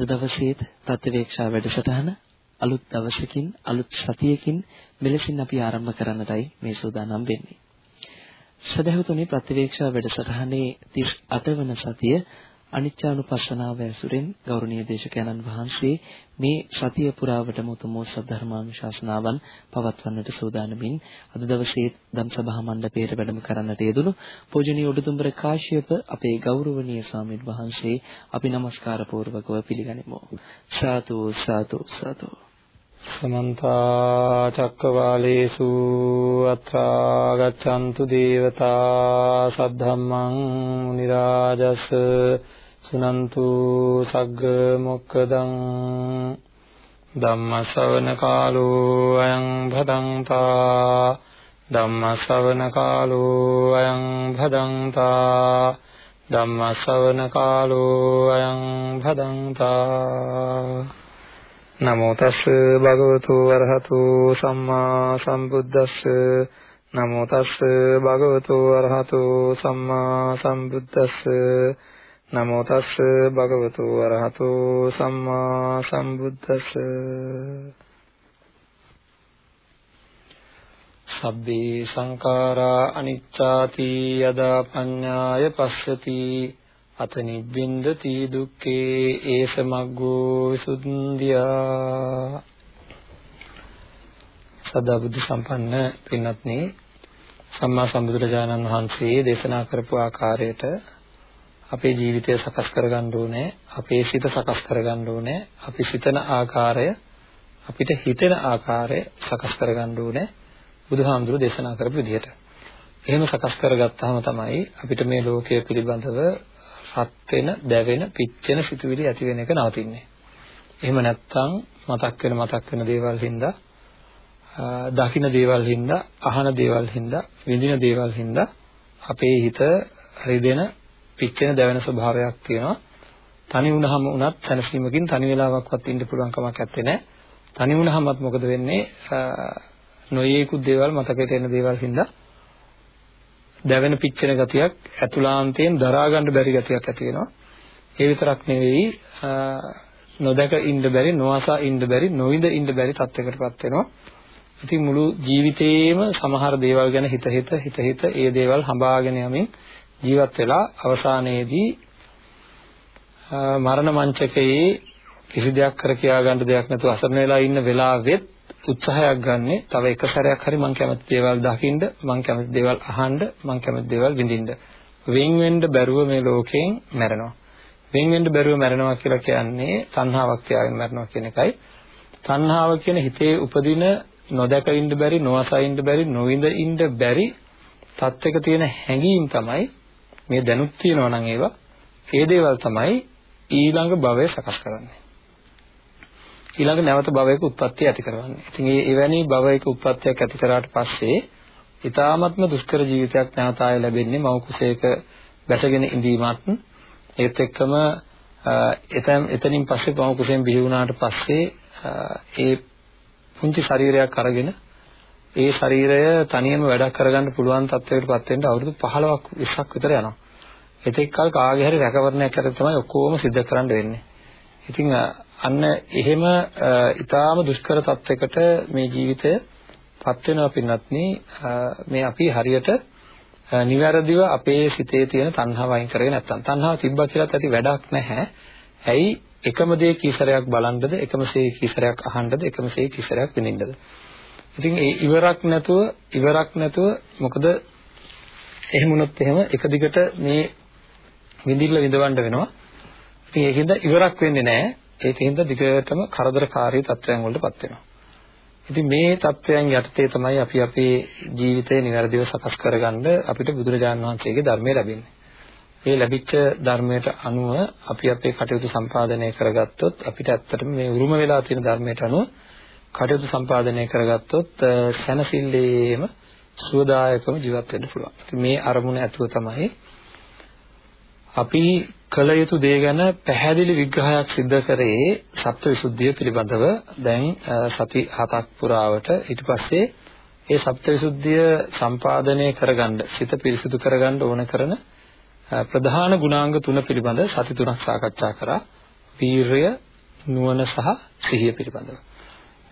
අද දවසේත් ප්‍රතිවේක්ෂා වැඩසටහන අලුත් දවසකින් අලුත් සතියකින් මෙලෙසින් අපි ආරම්භ කරන්නටයි මේ සූදානම් වෙන්නේ. සදහතුනි ප්‍රතිවේක්ෂා වැඩසටහනේ 38 වන සතිය අනිත්‍යානුපස්සනාව ඇසුරෙන් ගෞරවනීය දේශකයන්න් වහන්සේ මේ සතිය පුරාවටම උතුම් සද්ධර්මානුශාසනාවන් පවත්වන්නට සූදානමින් අද දවසේ ධම්සභා මණ්ඩපයේ වැඩම කරන්නට යෙදුණු පූජනීය උඩුදුම්බර කාශ්‍යප අපේ ගෞරවනීය ස්වාමීන් වහන්සේ අපි নমස්කාර පූර්වකව පිළිගනිමු. සාදු සාදු සාදු සමන්ත චක්කවාලේසු අත්‍රා ගච්ඡන්තු දේවතා සද්ධම්මං මුනි රාජස් සුනන්තු සග්ග මොක්කදං ධම්ම ශ්‍රවණ කාලෝ අයං භදංතා ධම්ම ශ්‍රවණ කාලෝ අයං භදංතා ධම්ම ශ්‍රවණ කාලෝ අයං භදංතා නමෝ තස් භගවතු වරහතු සම්මා සම්බුද්දස්ස නමෝ තස් භගවතු වරහතු සම්මා සම්බුද්දස්ස නමෝ තස් භගවතු වරහතෝ සම්මා සම්බුද්දස්ස. සබ්බේ සංඛාරා අනිච්චාති යදා පඤ්ඤාය පස්සති. අත නිබ්බින්දති දුක්ඛේ ඒස මග්ගෝ විසුද්ධියා. සදා බුද්ධ සම්පන්න පින්වත්නි සම්මා සම්බුදුරජාණන් වහන්සේ දේශනා කරපු ආකාරයට අපේ ජීවිතය සකස් කරගන්න ඕනේ අපේ සිත සකස් කරගන්න ඕනේ අපි සිතන ආකාරය අපිට හිතෙන ආකාරය සකස් කරගන්න ඕනේ බුදුහාමුදුරු දේශනා කරපු විදිහට. එහෙම සකස් කරගත්තාම තමයි අපිට මේ ලෝකය පිළිබඳව රත් වෙන දැවෙන පිච්චෙන සිතුවිලි ඇති වෙන එක නවතින්නේ. එහෙම නැත්නම් මතක් වෙන මතක් වෙන දේවල් හින්දා දකින්න දේවල් හින්දා අහන දේවල් හින්දා විඳින දේවල් හින්දා අපේ හිත රිදෙන පිච්චෙන දැවෙන ස්වභාවයක් තියෙනවා. තනි වුණාම උනත් සැනසීමකින් තනි වෙලාවක්වත් ඉන්න පුළුවන් කමක් නැත්තේ නෑ. තනි වුණාමත් මොකද වෙන්නේ? නොයේකුත් දේවල් මතකයට එන දේවල් හින්දා දැවෙන පිච්චෙන ගතියක් ඇතුළාන්තයෙන් දරා ගන්න බැරි ගතියක් ඇති වෙනවා. ඒ විතරක් නෙවෙයි නොදක ඉන්න බැරි, නොඅසා ඉන්න බැරි, නොවිඳ ඉන්න බැරි තත්යකටපත් වෙනවා. ඉතින් මුළු ජීවිතේම සමහර දේවල් ගැන හිත හිත හිත හිත ඒ දේවල් හඹාගෙන යමින් ජීවත් වෙලා අවසානයේදී මරණ මංචකයේ කිසි දෙයක් කර කියා ගන්න දෙයක් නැතුව අසරණ වෙලා ඉන්න වෙලාවෙත් උත්සාහයක් ගන්නෙ තව එක සැරයක් හරි මං කැමති දේවල් දකින්න මං කැමති දේවල් අහන්න මං කැමති දේවල් විඳින්න වෙන් වෙන්න බැරුව මේ ලෝකයෙන් මැරෙනවා. වෙන් වෙන්න බැරුව මැරෙනවා කියලා කියන්නේ තණ්හාවක් තියාගෙන මැරෙනවා කියන එකයි. තණ්හාව කියන හිතේ උපදින නොදක ඉන්න බැරි නොඅසා ඉන්න බැරි නොවිඳ ඉන්න බැරි තත්වයක තියෙන හැඟීම් තමයි මේ දැනුත් තියෙනවා නම් ඒවා ඒ දේවල් තමයි ඊළඟ භවය සකස් කරන්නේ. ඊළඟ නැවත භවයක උත්පත්ති ඇති කරවන්නේ. ඉතින් මේ එවැනි භවයක උත්පත්තියක් ඇති කරාට පස්සේ ඊ타ත්ම දුෂ්කර ජීවිතයක් නැවත ආය ලැබෙන්නේ මව කුසේක බැසගෙන ඉඳීමත් ඒත් එක්කම එතන එතනින් පස්සේ මව කුසෙන් බිහි වුණාට පස්සේ ඒ පුංචි ශරීරයක් අරගෙන ඒ ශරීරය තනියම වැඩක් කරගන්න පුළුවන් තත්ත්වයකටපත් වෙන්න අවුරුදු 15ක් 20ක් විතර යනවා. එතෙක් කල කාගේ හරි රැකවරණයක් අතර තමයි ඔක්කොම සිද්ධ කරන්න වෙන්නේ. ඉතින් අන්න එහෙම ඊටාම දුෂ්කර තත්යකට මේ ජීවිතය පත් වෙනවා පින්වත්නි. මේ අපි හරියට නිවැරදිව අපේ සිතේ තියෙන තණ්හාව අයින් කරගෙන නැත්තම්. තණ්හාව තිබ්බා කියලාත් ඇති වැඩක් නැහැ. ඇයි? එකම දේ කීසරයක් බලන්නද එකම සේ කීසරයක් අහන්නද එකම සේ කීසරයක් විඳින්නද? ඉතින් ඒ ඉවරක් නැතුව ඉවරක් නැතුව මොකද? එහෙම වුණොත් එහෙම එක දිගට මේ විඳින්න විඳවන්න වෙනවා. ඉතින් ඒකෙන්ද ඉවරක් වෙන්නේ නැහැ. ඒකෙන්ද දිගටම කරදරකාරී තත්ත්වයන් වලටපත් වෙනවා. ඉතින් මේ தත්වයන් යටතේ තමයි අපි අපේ ජීවිතය નિවැරදිව සකස් කරගන්න අපිට බුදුරජාණන් වහන්සේගේ ධර්මය ලැබෙන්නේ. මේ ලැබිච්ච ධර්මයට අනුව අපි අපේ කටයුතු සම්පාදනය කරගත්තොත් අපිට ඇත්තටම මේ උරුම වෙලා තියෙන ධර්මයට අනුව කටයුතු සම්පාදනය කරගත්තොත් සැනසෙල්ලේම සුවදායකව ජීවත් වෙන්න පුළුවන්. මේ අරමුණ ඇතුව තමයි අපි කළ යුතු දේ ගැන පැහැදිලි විග්‍රහයක් සිදු කරේ සත්‍යවිසුද්ධිය පිළිබඳව දැන් සති හතක් පුරාවට ඊට පස්සේ ඒ සත්‍යවිසුද්ධිය සම්පාදනය කරගන්න සිත පිරිසිදු කරගන්න ඕන කරන ප්‍රධාන ගුණාංග තුන පිළිබඳ සති තුනක් සාකච්ඡා කරා. වීරය, නුවණ සහ සිහිය පිළිබඳව.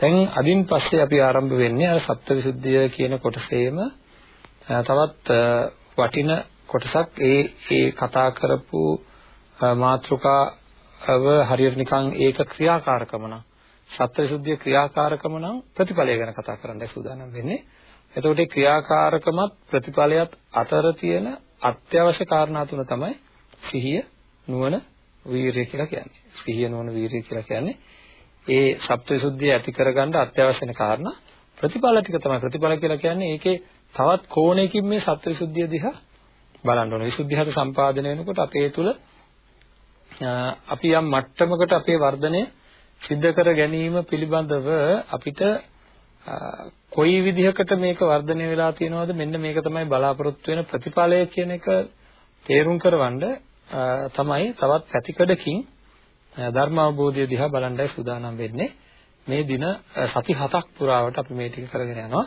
දැන් අදින් පස්සේ අපි ආරම්භ වෙන්නේ අර සත්‍යවිසුද්ධිය කියන කොටසේම තවත් වටින කොටසක් ඒ ඒ කතා කරපු මාත්‍රකාව හරියට නිකන් ඒක ක්‍රියාකාරකම නම් සත්‍යවිසුද්ධිය ක්‍රියාකාරකම නම් ප්‍රතිඵලය ගැන කතා කරන්නයි සූදානම් වෙන්නේ. එතකොට මේ ක්‍රියාකාරකමත් ප්‍රතිඵලයත් අතර තියෙන අත්‍යවශ්‍ය කාරණා තුන තමයි සිහිය, නුවණ, වීරිය කියලා කියන්නේ. සිහිය, නුවණ, වීරිය කියලා කියන්නේ ඒ සත්‍යවිසුද්ධිය ඇති කරගන්න අත්‍යවශ්‍ය වෙන කාරණා ප්‍රතිඵල ටික තමයි. ප්‍රතිඵල කියලා කියන්නේ ඒකේ තවත් කෝණයකින් මේ සත්‍යවිසුද්ධිය දිහා බලන්න ඕනේ. විසුද්ධියත් සම්පාදනය වෙනකොට අපේ තුල අපි යම් මට්ටමකට අපේ වර්ධනය සිද්ධ කර ගැනීම පිළිබඳව අපිට කොයි විදිහකට මේක වර්ධනය වෙලා තියෙනවද? මෙන්න මේක තමයි බලාපොරොත්තු වෙන ප්‍රතිඵලය කියන එක තේරුම් කරවන්න තමයි තවත් පැතිකඩකින් ධර්ම අවබෝධය දිහා බලන්නයි සූදානම් වෙන්නේ. මේ දින සති හතක් පුරාවට අපි මේ ටික කරගෙන යනවා.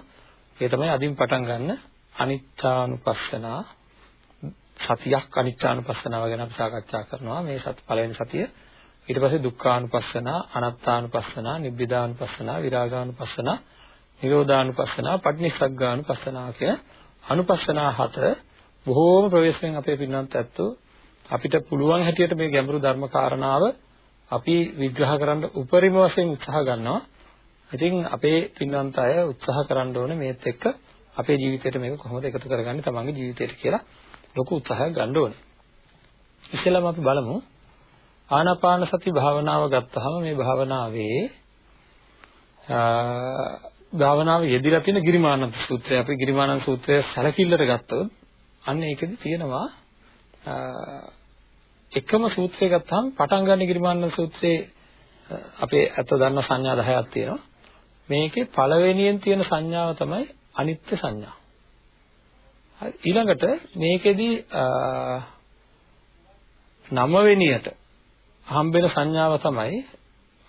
ඒ තමයි අදින් පටන් ගන්න අනිච්චානුපස්සනා සතියක් අනිච්චානුපස්සනාව ගැන අපි සාකච්ඡා කරනවා. මේ සති පළවෙනි සතිය. ඊට පස්සේ දුක්ඛානුපස්සනා අනාත්තානුපස්සනා නිබ්බිදානුපස්සනා විරාගානුපස්සනා නිරෝධානුපස්සනා පටිනිස්සග්ගානුපස්සනා කියන අනුපස්සනා හත බොහෝම ප්‍රවේශයෙන් අපේ පින්නන්ත ඇත්තෝ අපිට පුළුවන් හැටියට මේ ගැඹුරු ධර්ම කාරණාව අපි විග්‍රහ කරන්න උපරිම වශයෙන් උත්සාහ ගන්නවා. ඉතින් අපේ පින්නන්ත අය උත්සාහ කරන්න ඕනේ මේත් එක්ක අපේ ජීවිතයට මේක කොහොමද එකතු කරගන්නේ තමන්ගේ ජීවිතයට කියලා. ලොකු උත්සාහයක් ගන්න ඕනේ. ඉස්සෙල්ලාම අපි බලමු. ආනාපාන සති භාවනාව ගත්තාම මේ භාවනාවේ භාවනාව යෙදিলা තියෙන ගිරිමානන්ද සූත්‍රය අපි ගිරිමානන්ද සූත්‍රය සැලකිල්ලට ගත්තොත් අන්න ඒකෙදි තියෙනවා එකම සූත්‍රය ගත්තාම පටන් ගන්න ගිරිමානන්ද සූත්‍රයේ අපේ අත දන්න සංඥා 10ක් තියෙනවා. මේකේ පළවෙනියෙන් තියෙන සංඥාව තමයි අනිත්‍ය සංඥා. ඊළඟට මේකෙදි නවවෙනියට හම්බෙන සංඥාව තමයි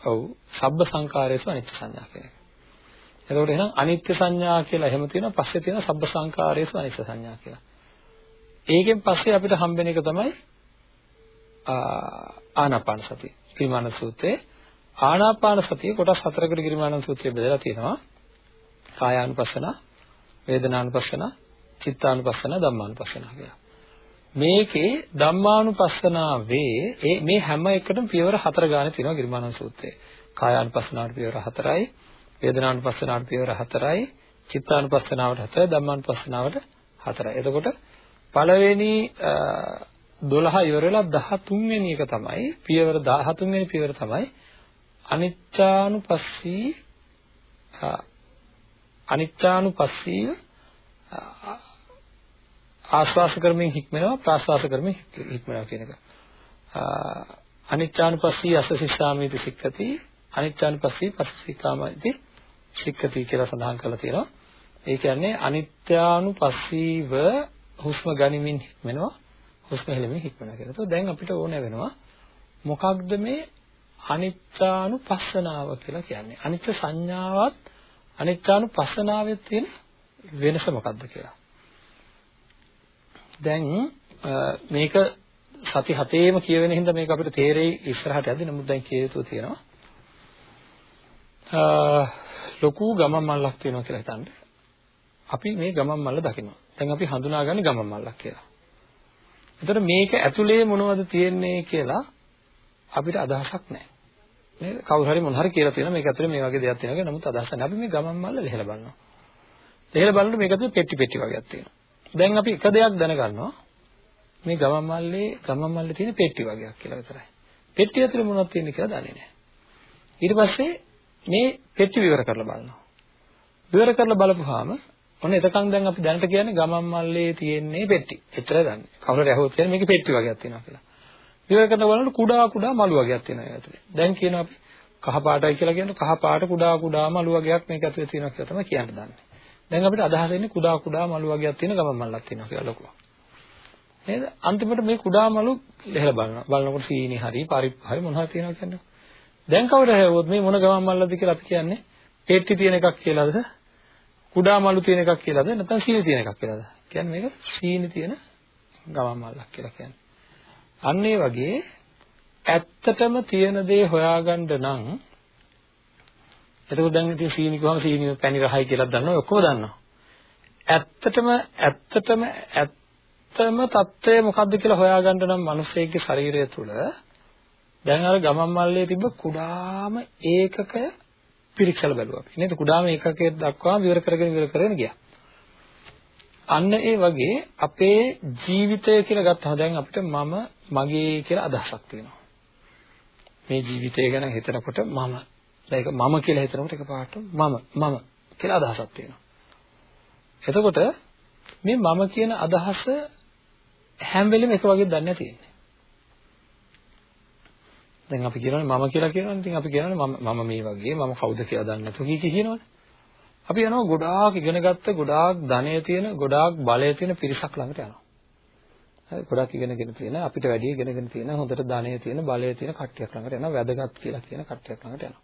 ඔව් සබ්බ සංකාරයේසු අනිත්‍ය සංඥා කියන එක. එතකොට එහෙනම් අනිත්‍ය සංඥා කියලා එහෙම තියෙනවා පස්සේ තියෙනවා සබ්බ සංකාරයේසු අනිත්‍ය සංඥා කියලා. ඒකෙන් පස්සේ අපිට හම්බෙන එක තමයි ආනාපාන සතිය. කිරිමාන සූත්‍රයේ ආනාපාන සතිය කොටස් හතරකට කිරිමාන සූත්‍රයේ බෙදලා තියෙනවා. කායානුපස්සන, වේදනානුපස්සන, චිත්තානුපස්සන, ධම්මානුපස්සන කියලා. මේකේ ධම්මානුපස්සනාවේ ඒ මේ හැම එකටම පියවර හතර ගානේ තියෙනවා ගිරිමානන්ද සූත්‍රයේ. කායානුපස්සනාවට පියවර හතරයි, වේදනානුපස්සනාවට පියවර හතරයි, චිත්තානුපස්සනාවට හතරයි, ධම්මානුපස්සනාවට හතරයි. එතකොට පළවෙනි 12 ඉවරලා 13 වෙනි එක තමයි පියවර 13 වෙනි පියවර තමයි අනිච්චානුපස්සී අනිච්චානුපස්සීව ආස්වාස කරමින් හික්මනවා ප්‍රාස්වාස කරමින් හික්මනවා කියන එක. අනිච්චානුපස්සී අසසිස්සාමීති සික්කති අනිච්චානුපස්සී පස්සසිකාමීති සික්කති කියලා සඳහන් කරලා තියෙනවා. ඒ කියන්නේ අනිත්‍යානුපස්සීව හුස්ම ගනිමින් හික්මනවා හුස්ම හෙලමින් හික්මනවා කියලා. તો දැන් අපිට ඕන වෙනවා මොකක්ද මේ අනිත්‍යානුපස්සනාව කියලා කියන්නේ. අනිත්‍ය සංඥාවත් අනිත්‍යානුපස්සනාවෙත් තියෙන වෙනස මොකක්ද කියලා. දැන් මේක සති හතේම කියවෙන හින්දා මේක අපිට තේරෙයි ඉස්සරහට යද්දි නමුත් දැන් කිය යුතු තියෙනවා. ලොකු ගමන් මල්ලක් තියෙනවා කියලා හිතන්න. අපි මේ ගමන් මල්ල දකිනවා. දැන් අපි හඳුනාගන්නේ ගමන් මල්ලක් කියලා. එතකොට මේක ඇතුලේ මොනවද තියෙන්නේ කියලා අපිට අදහසක් නැහැ. නේද? කවුරු හරි මොන හරි කියලා තියෙනවා මේක ඇතුලේ මේ වගේ දෙයක් තියෙනවා කියලා. නමුත් අදහසක් නැහැ. අපි මේ ගමන් මල්ල ලිහලා බලනවා. ලිහලා බලනකොට මේක ඇතුලේ පෙට්ටි පෙට්ටි වගේක් තියෙනවා. දැන් අපි එක දෙයක් දැනගන්නවා මේ ගමන් මල්ලේ ගමන් මල්ලේ තියෙන පෙට්ටි වගේක් කියලා විතරයි. පෙට්ටි ඇතුලේ මොනවද තියෙන්නේ කියලා දන්නේ නැහැ. ඊට පස්සේ මේ පෙට්ටි විවර කරලා බලනවා. විවර කරලා බලපුවාම ඔන්න එතකන් දැන් අපි දැනට කියන්නේ ගමන් මල්ලේ තියෙන්නේ පෙට්ටි. එච්චරයි දන්නේ. කවුරුහරි අහුවොත් කියන්නේ මේකේ පෙට්ටි වගේක් තියෙනවා කියලා. විවර කරන බලනකොට කුඩා කුඩා මලු වගේක් තියෙනවා ඒ ඇතුලේ. දැන් කියනවා අපි කහ පාටයි කියලා කියනකොට කහ පාට කුඩා කුඩා මලු වගේක් මේක ඇතුලේ තියෙනවා කියලා තමයි කියන්න දන්නේ. දැන් අපිට අදහස් එන්නේ කුඩා කුඩා මලු වගේක් තියෙන ගමන් මල්ලක් තියෙනවා කියලා ලොකුව. නේද? අන්තිමට මේ කුඩා මලු ලෙහලා බලනවා. බලනකොට සීනි හරි පරිප්පු හරි මොනවද තියෙනවා කියන්නේ. දැන් කවුරු හැවොත් මේ මොන ගමන් මල්ලද කියලා අපි කියන්නේ පෙට්ටි තියෙන එකක් කියලාද? කුඩා මලු තියෙන එකක් කියලාද? නැත්නම් සීනි තියෙන එකක් කියලාද? කියන්නේ මේක සීනි තියෙන ගමන් මල්ලක් කියලා කියන්නේ. අන්න ඒ වගේ ඇත්තටම තියෙන දේ හොයාගන්න නම් එතකොට දැන් ඉතින් සීනි කිව්වම සීනි පැණි රහයි කියලා දන්නවා ඔක්කොම දන්නවා. ඇත්තටම ඇත්තටම ඇත්තම தත්ත්වය මොකද්ද කියලා හොයාගන්න නම් මිනිස්සෙගේ ශරීරය තුල දැන් අර ගමන් මල්ලේ තිබ්බ කුඩාම ඒකක පිරික්සලා බලුවා අපි. නේද? කුඩාම ඒකකයේ දක්වා විවර කරගෙන විවර කරගෙන ගියා. අන්න ඒ වගේ අපේ ජීවිතය කියලා ගත්තහම දැන් අපිට මම මගේ කියලා අදහසක් තියෙනවා. මේ ජීවිතය ගැන හිතනකොට මම ඒක මම කියලා හිතනකොට එකපාරට මම මම කියලා අදහසක් තියෙනවා. එතකොට මේ මම කියන අදහස හැම වෙලෙම එක වගේ දන්නේ තියෙන්නේ. දැන් අපි කියනවානේ මම කියලා කියනවානේ. ඉතින් අපි කියනවානේ මම මම මේ වගේ මම කවුද කියලා දන්නේ නැතු කී කියනවානේ. අපි යනවා ගොඩාක් ඉගෙනගත්ත ගොඩාක් ධනය තියෙන ගොඩාක් බලය තියෙන පිරිසක් ළඟට යනවා. හරි ගොඩාක් ඉගෙනගෙන තියෙන අපිට වැඩි ඉගෙනගෙන තියෙන හොඳට ධනය තියෙන බලය තියෙන කට්ටියක් ළඟට යනවා වැදගත් කියලා කියන කට්ටියක් ළඟට යනවා.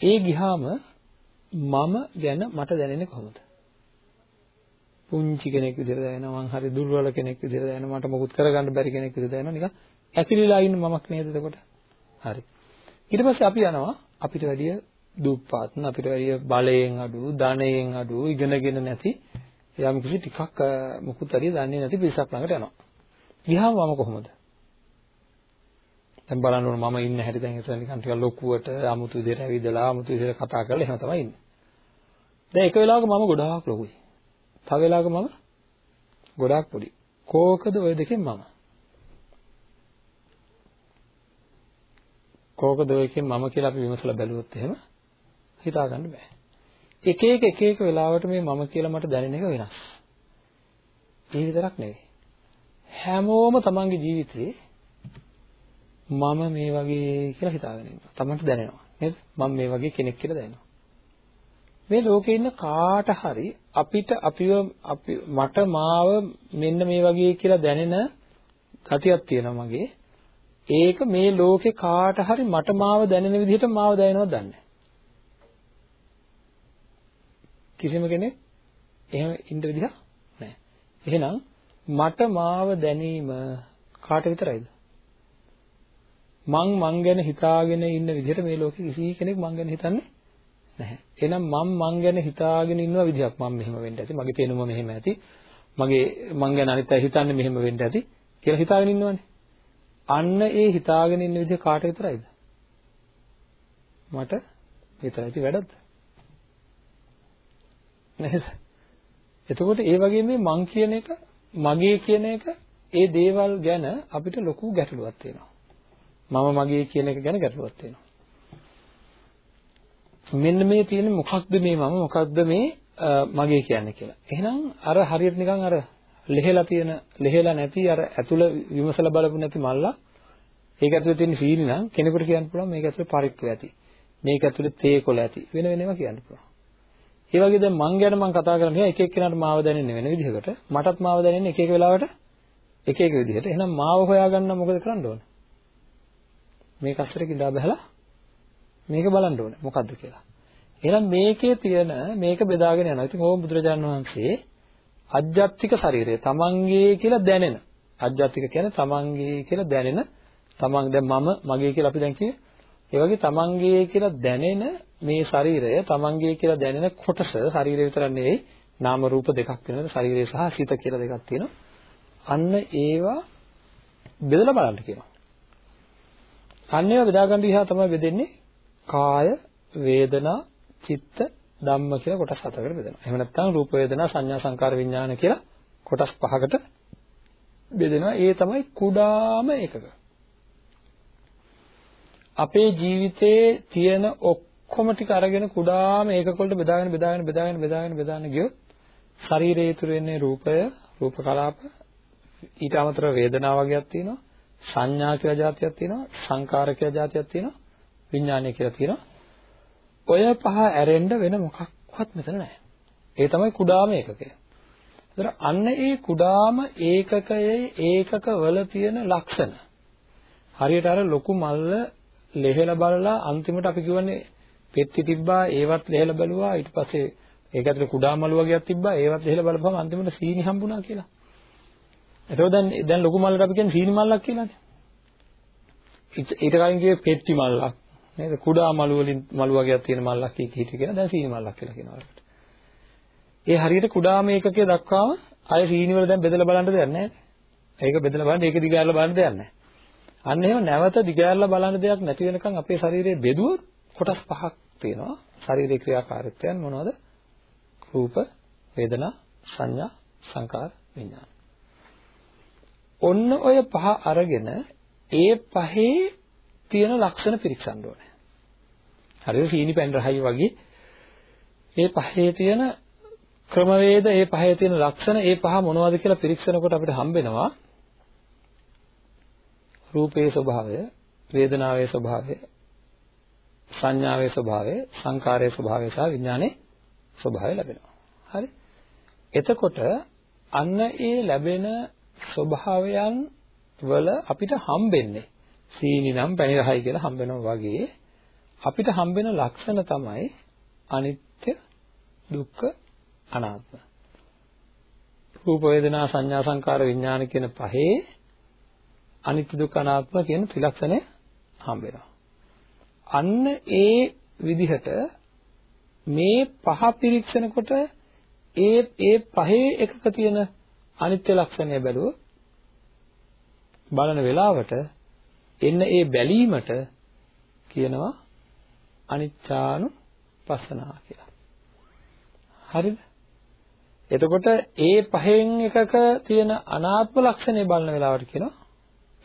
ඒ ගිහාම මම ගැන මට දැනෙන්නේ කොහොමද? පුංචි කෙනෙක් විදිහට දැනෙනවා මං හරි දුර්වල කෙනෙක් විදිහට දැනෙනවා මට මොකුත් කරගන්න බැරි කෙනෙක් විදිහට දැනෙනවා. නිකන් ඇකිලිලා ඉන්න මමක් නේද එතකොට? හරි. ඊට පස්සේ අපි යනවා අපිට වැඩිය දුප්පත් අපිට වැඩිය බලයෙන් අඩු ධනයෙන් අඩු ඉගෙනගෙන නැති යම් කිසි ටිකක් මොකුත් හරි දන්නේ නැති පිරිසක් ළඟට යනවා. ගියාම මම කොහොමද? දැන් බලන්න ඕන මම ඉන්න හැටි දැන් එතන නිකන් ටිකක් ලොකුවට 아무තු විදිහට ඇවිදලා 아무තු විදිහට කතා කරලා එහෙම තමයි ඉන්නේ. දැන් එක වෙලාවක මම ගොඩාක් ලොකුයි. තව වෙලාවක මම ගොඩාක් පොඩි. කෝකද ওই දෙකෙන් මම? කෝකද ඔය එකෙන් මම කියලා අපි විමසලා බැලුවොත් එහෙම හිතා ගන්න බෑ. එක එක එක එක වෙලාවට මේ මම කියලා මට දැනෙන එක වෙනස්. ඒ විතරක් නෙවෙයි. හැමෝම තමන්ගේ ජීවිතේ මම මේ වගේ කියලා හිතාගෙන ඉන්නවා. තමන්ට දැනෙනවා. නේද? මම මේ වගේ කෙනෙක් කියලා දැනෙනවා. මේ ලෝකේ ඉන්න කාට හරි අපිට අපිව අපි මට මාව මෙන්න මේ වගේ කියලා දැනෙන ගතියක් තියෙනවා මගේ. ඒක මේ ලෝකේ කාට හරි මට මාව දැනෙන විදිහට මාව දැනෙනවද දන්නේ කිසිම කෙනෙක් එහෙම ඉන්න විදිහක් නැහැ. එහෙනම් මට මාව දැනීම කාට විතරයිද? මං මං ගැන හිතාගෙන ඉන්න විදිහට මේ ලෝකේ කිසි කෙනෙක් මං ගැන හිතන්නේ නැහැ. එහෙනම් මම මං ගැන හිතාගෙන ඉන්න විදිහක් මම මෙහෙම වෙන්න ඇති. මගේ පේනුම මෙහෙම ඇති. මගේ මං ගැන අනිත් අය හිතන්නේ මෙහෙම වෙන්න ඇති කියලා හිතාගෙන ඉන්නවනේ. අන්න ඒ හිතාගෙන ඉන්න විදිහ කාට විතරයිද? මට විතරයි. ඉතින් වැඩක්ද? නේද? එතකොට ඒ වගේ මේ මං කියන එක මගේ කියන එක ඒ දේවල් ගැන අපිට ලොකු ගැටලුවක් තියෙනවා. මම මගේ කියන එක ගැන ගැටලුවක් තියෙනවා. මෙන්න මේ තියෙන මොකක්ද මේ මම මොකක්ද මේ මගේ කියන්නේ කියලා. එහෙනම් අර හරියට නිකන් අර ලෙහෙලා තියෙන ලෙහෙලා නැති අර ඇතුළ විමසලා බලපු නැති මල්ලා ඒක ඇතුලේ තියෙන සීනි නම් කෙනෙකුට කියන්න පුළුවන් මේක ඇතුලේ පරික්කු ඇති. මේක ඇතුලේ තේකොළ ඇති. වෙන වෙනම කියන්න පුළුවන්. ඒ වගේ දැන් මං ගැන මං කතා කරන්නේ එක එක්කෙනාට මාව දැනෙන්නේ වෙන විදිහකට. මටත් මාව දැනෙන්නේ එක එක වෙලාවට එක එක විදිහට. එහෙනම් මාව හොයාගන්න මොකද කරන්න ඕන? මේක අස්සර කිඳා බහලා මේක බලන්න ඕනේ. මොකද්ද කියලා. එහෙනම් මේකේ තියෙන මේක බෙදාගෙන යනවා. ඉතින් ඕම බුදුරජාණන් වහන්සේ අජ්ජත්තික ශරීරය තමන්ගේ කියලා දැනෙන. අජ්ජත්තික කියන්නේ තමන්ගේ කියලා දැනෙන. තමන් දැන් මම මගේ කියලා අපි දැන් කියේ. ඒ වගේ තමන්ගේ කියලා දැනෙන මේ ශරීරය තමන්ගේ කියලා දැනෙන කොටස ශරීරය විතරක් නෙවෙයි නාම රූප දෙකක් වෙනවා ශරීරය සහ සිත කියලා දෙකක් තියෙනවා. අන්න ඒවා බෙදලා බලන්න කියනවා. අන්න ඒවා බෙදා ගන්න දිහා තමයි බෙදෙන්නේ කාය වේදනා චිත්ත ධම්ම කියලා කොටස් හතරකට බෙදෙනවා. එහෙම නැත්නම් රූප වේදනා සංඥා සංකාර විඥාන කියලා කොටස් පහකට බෙදෙනවා. ඒ තමයි කුඩාම එකක. අපේ ජීවිතයේ තියෙන ඔක්කොම ටික අරගෙන කුඩාම ඒකක වලට බෙදාගෙන බෙදාගෙන බෙදාගෙන බෙදාගෙන බෙදාගෙන ගියොත් ශරීරයේ ඉතුරු වෙන්නේ රූපය, රූප කලාප, ඊට අමතරව වේදනා වගේක් තියෙනවා, සංඥා කියලා જાතියක් තියෙනවා, සංකාර කියලා જાතියක් තියෙනවා, විඥානය කියලා තියෙනවා. ඔය පහ ඇරෙන්න වෙන මොකක්වත් මෙතන නැහැ. ඒ තමයි කුඩාම ඒකකය. ඒතර අන්න ඒ කුඩාම ඒකකයේ ඒකකවල තියෙන ලක්ෂණ. හරියට අර ලොකු මල්ල ලෙහෙලා බලලා අන්තිමට අපි කියවනේ පෙත්ති තිබ්බා ඒවත් ලෙහෙලා බැලුවා ඊට පස්සේ ඒක ඇතුලේ කුඩා මල් වගේක් තිබ්බා ඒවත් ලෙහෙලා බලපුවම අන්තිමට සීනි හම්බුණා කියලා. එතකොට දැන් දැන් ලොකු මල්ලට අපි කියන්නේ සීනි මල්ලක් කියලානේ. ඊට කලින් කිව්වේ පෙට්ටි මල්ලක් නේද? කුඩා මලු වලින් මලු වර්ගයක් තියෙන මල්ලක් කීක හිටි කියන දැන් සීනි මල්ලක් කියලා කියනවා ඒකට. ඒ හරියට කුඩාම ඒකකයේ දක්වාම අය සීනි වල දැන් බෙදලා බලන්න දෙයක් නැහැ. ඒක බෙදලා බලන්න ඒක දිගහැරලා බලන්න දෙයක් නැහැ. අන්න එහෙම නැවත දිගහැරලා බලන්න දෙයක් නැති වෙනකන් අපේ ශරීරයේ බෙදුවොත් කොටස් පහක් තියෙනවා. ශරීරයේ ක්‍රියාකාරීත්වයන් මොනවද? රූප, වේදනා, සංඥා, සංකාර, විඥාන. ඔන්න ඔය පහ අරගෙන ඒ පහේ තියෙන ලක්ෂණ පිරික්සන්න ඕනේ. හරියට සීනි පැන් රහයි වගේ ඒ පහේ තියෙන ක්‍රමවේද ඒ පහේ තියෙන ලක්ෂණ ඒ පහ මොනවද කියලා පිරික්සනකොට අපිට හම්බෙනවා රූපයේ ස්වභාවය, වේදනාවේ ස්වභාවය, සංඥාවේ ස්වභාවය, සංකාරයේ ස්වභාවය සහ විඥානයේ ස්වභාවය ලැබෙනවා. හරි? එතකොට අන්න ඒ ලැබෙන ස්වභාවයන් වල අපිට හම්බෙන්නේ. සීනි නම් පැණි රහයි කියලා හම්බෙනවා වගේ අපිට හම්බෙන ලක්ෂණ තමයි අනිත්‍ය දුක්ඛ අනාත්ම. රූප වේදනා සංඥා සංකාර විඥාන කියන පහේ අනිත්‍ය දුක්ඛ අනාත්ම කියන ත්‍රිලක්ෂණය හම්බෙනවා. අන්න ඒ විදිහට මේ පහ පිරික්සනකොට ඒ ඒ පහේ එකක තියෙන අනිත්‍ය ලක්ෂණය බැලුවොත් බලන වෙලාවට එන්න ඒ බැලීමට කියනවා අනිච්චානුපස්සනා කියලා. හරිද? එතකොට ඒ පහෙන් එකක තියෙන අනාත්ම ලක්ෂණය බලන වෙලාවට කියනවා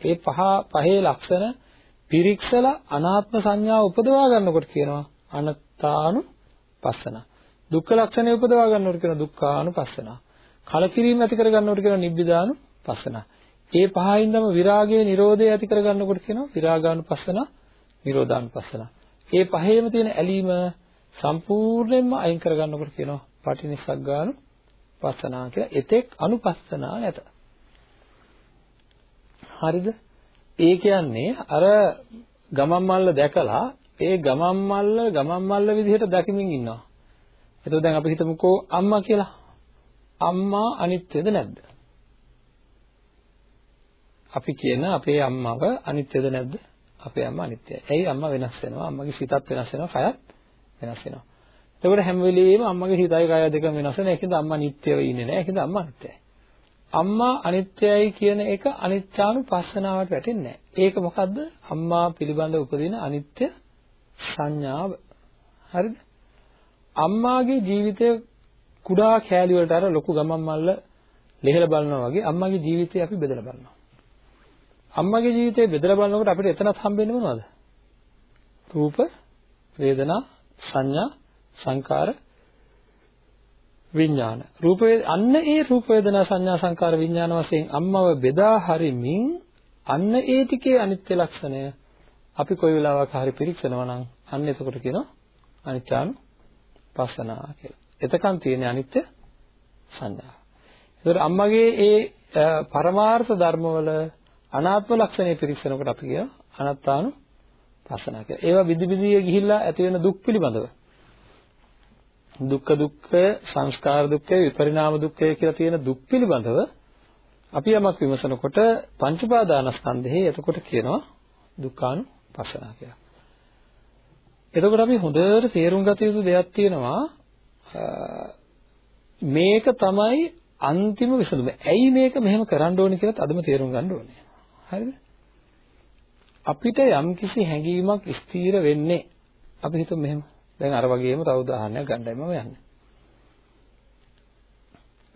ඒ පහ පහේ ලක්ෂණ පිරික්සලා අනාත්ම සංඥාව උපදවා ගන්නකොට කියනවා අනත්තානුපස්සන. දුක්ඛ ලක්ෂණය උපදවා ගන්නකොට කියනවා දුක්ඛානුපස්සන. කලකිරීම ඇති කර ගන්නකොට කියනවා නිබ්බිදානුපස්සන. ඒ පහින්දම විරාගයේ Nirodhe ඇති කර ගන්නකොට කියනවා විරාගානුපස්සන, නිරෝධානුපස්සන. ඒ පහේම තියෙන ඇලීම සම්පූර්ණයෙන්ම අයින් කර ගන්නකොට කියනවා පටිනිස්සග්ගානුපස්සනා කියලා. එතෙක් අනුපස්සනා නැත. හරිද? ඒ කියන්නේ අර ගමන් මල්ල දැකලා ඒ ගමන් මල්ල ගමන් මල්ල විදිහට දකිමින් ඉන්නවා. එතකොට දැන් අපි හිතමුකෝ අම්මා කියලා. අම්මා අනිත්‍යද නැද්ද? අපි කියන අපේ අම්මව අනිත්‍යද නැද්ද? අපේ අම්මා අනිත්‍යයි. ඇයි අම්මා වෙනස් වෙනවා? අම්මගේ සිතත් වෙනස් වෙනවා, කයත් වෙනස් වෙනවා. එතකොට හැම වෙලෙම අම්මගේ හිතයි කය දෙකම වෙනස් වෙනවා. ඒකද අම්මා නිට්ටයව ඉන්නේ නැහැ. ඒකද අම්මා අනිත්‍යයි. අම්මා අනිත්‍යයි කියන එක අනිත්‍යානුපස්සනාවට වැටෙන්නේ නැහැ. ඒක මොකද්ද? අම්මා පිළිබඳ උපදින අනිත්‍ය සංඥාව. හරිද? අම්මාගේ ජීවිතය කුඩා කෑලි වලට අර ලොකු ගමන් මල්ල ලෙහෙල බලනවා වගේ අම්මාගේ ජීවිතය අපි බෙදලා බලනවා. අම්මගේ ජීවිතේ බෙදලා බලනකොට අපිට එතනත් හම්බෙන්නේ මොනවද? රූප, වේදනා, සංඥා, සංකාර, විඥාන. රූප අන්න ඒ රූප වේදනා සංඥා සංකාර විඥාන වශයෙන් අම්මව බෙදා හරිමින් අන්න ඒ ටිකේ අනිත්‍ය ලක්ෂණය අපි කොයි වෙලාවක හරි පිරික්සනවා නම් අන්න එතකොට කියනවා අනිච්චානු පස්සනා කියලා. එතකන් තියෙන අනිත්‍ය සංඥා. ඒතර අම්මගේ ඒ පරමාර්ථ ධර්මවල අනාත්ම ලක්ෂණය පිරික්සනකොට අපි කියන අනත්තානු පස්සනා කියලා. ඒවා විදි විදිය ගිහිල්ලා ඇති වෙන දුක් පිළිබඳව. දුක්ඛ දුක්ඛය, සංස්කාර දුක්ඛය, විපරිණාම දුක්ඛය කියලා තියෙන දුක් පිළිබඳව අපි යමක් විමසනකොට පංච පාදානස්කන්ධෙහි එතකොට කියනවා දුක්ඛානු පස්සනා කියලා. එතකොට අපි හොඳට තේරුම් ගත යුතු දෙයක් තියෙනවා මේක තමයි අන්තිම විසඳුම. ඇයි මේක මෙහෙම කරන්න ඕනේ කියලාත් අදම තේරුම් ගන්න ඕනේ. හරිද? අපිට යම්කිසි හැඟීමක් ස්ථීර වෙන්නේ අපි හිතමු මෙහෙම. දැන් අර වගේම තව උදාහරණයක් ගන්නයි මම යන්නේ.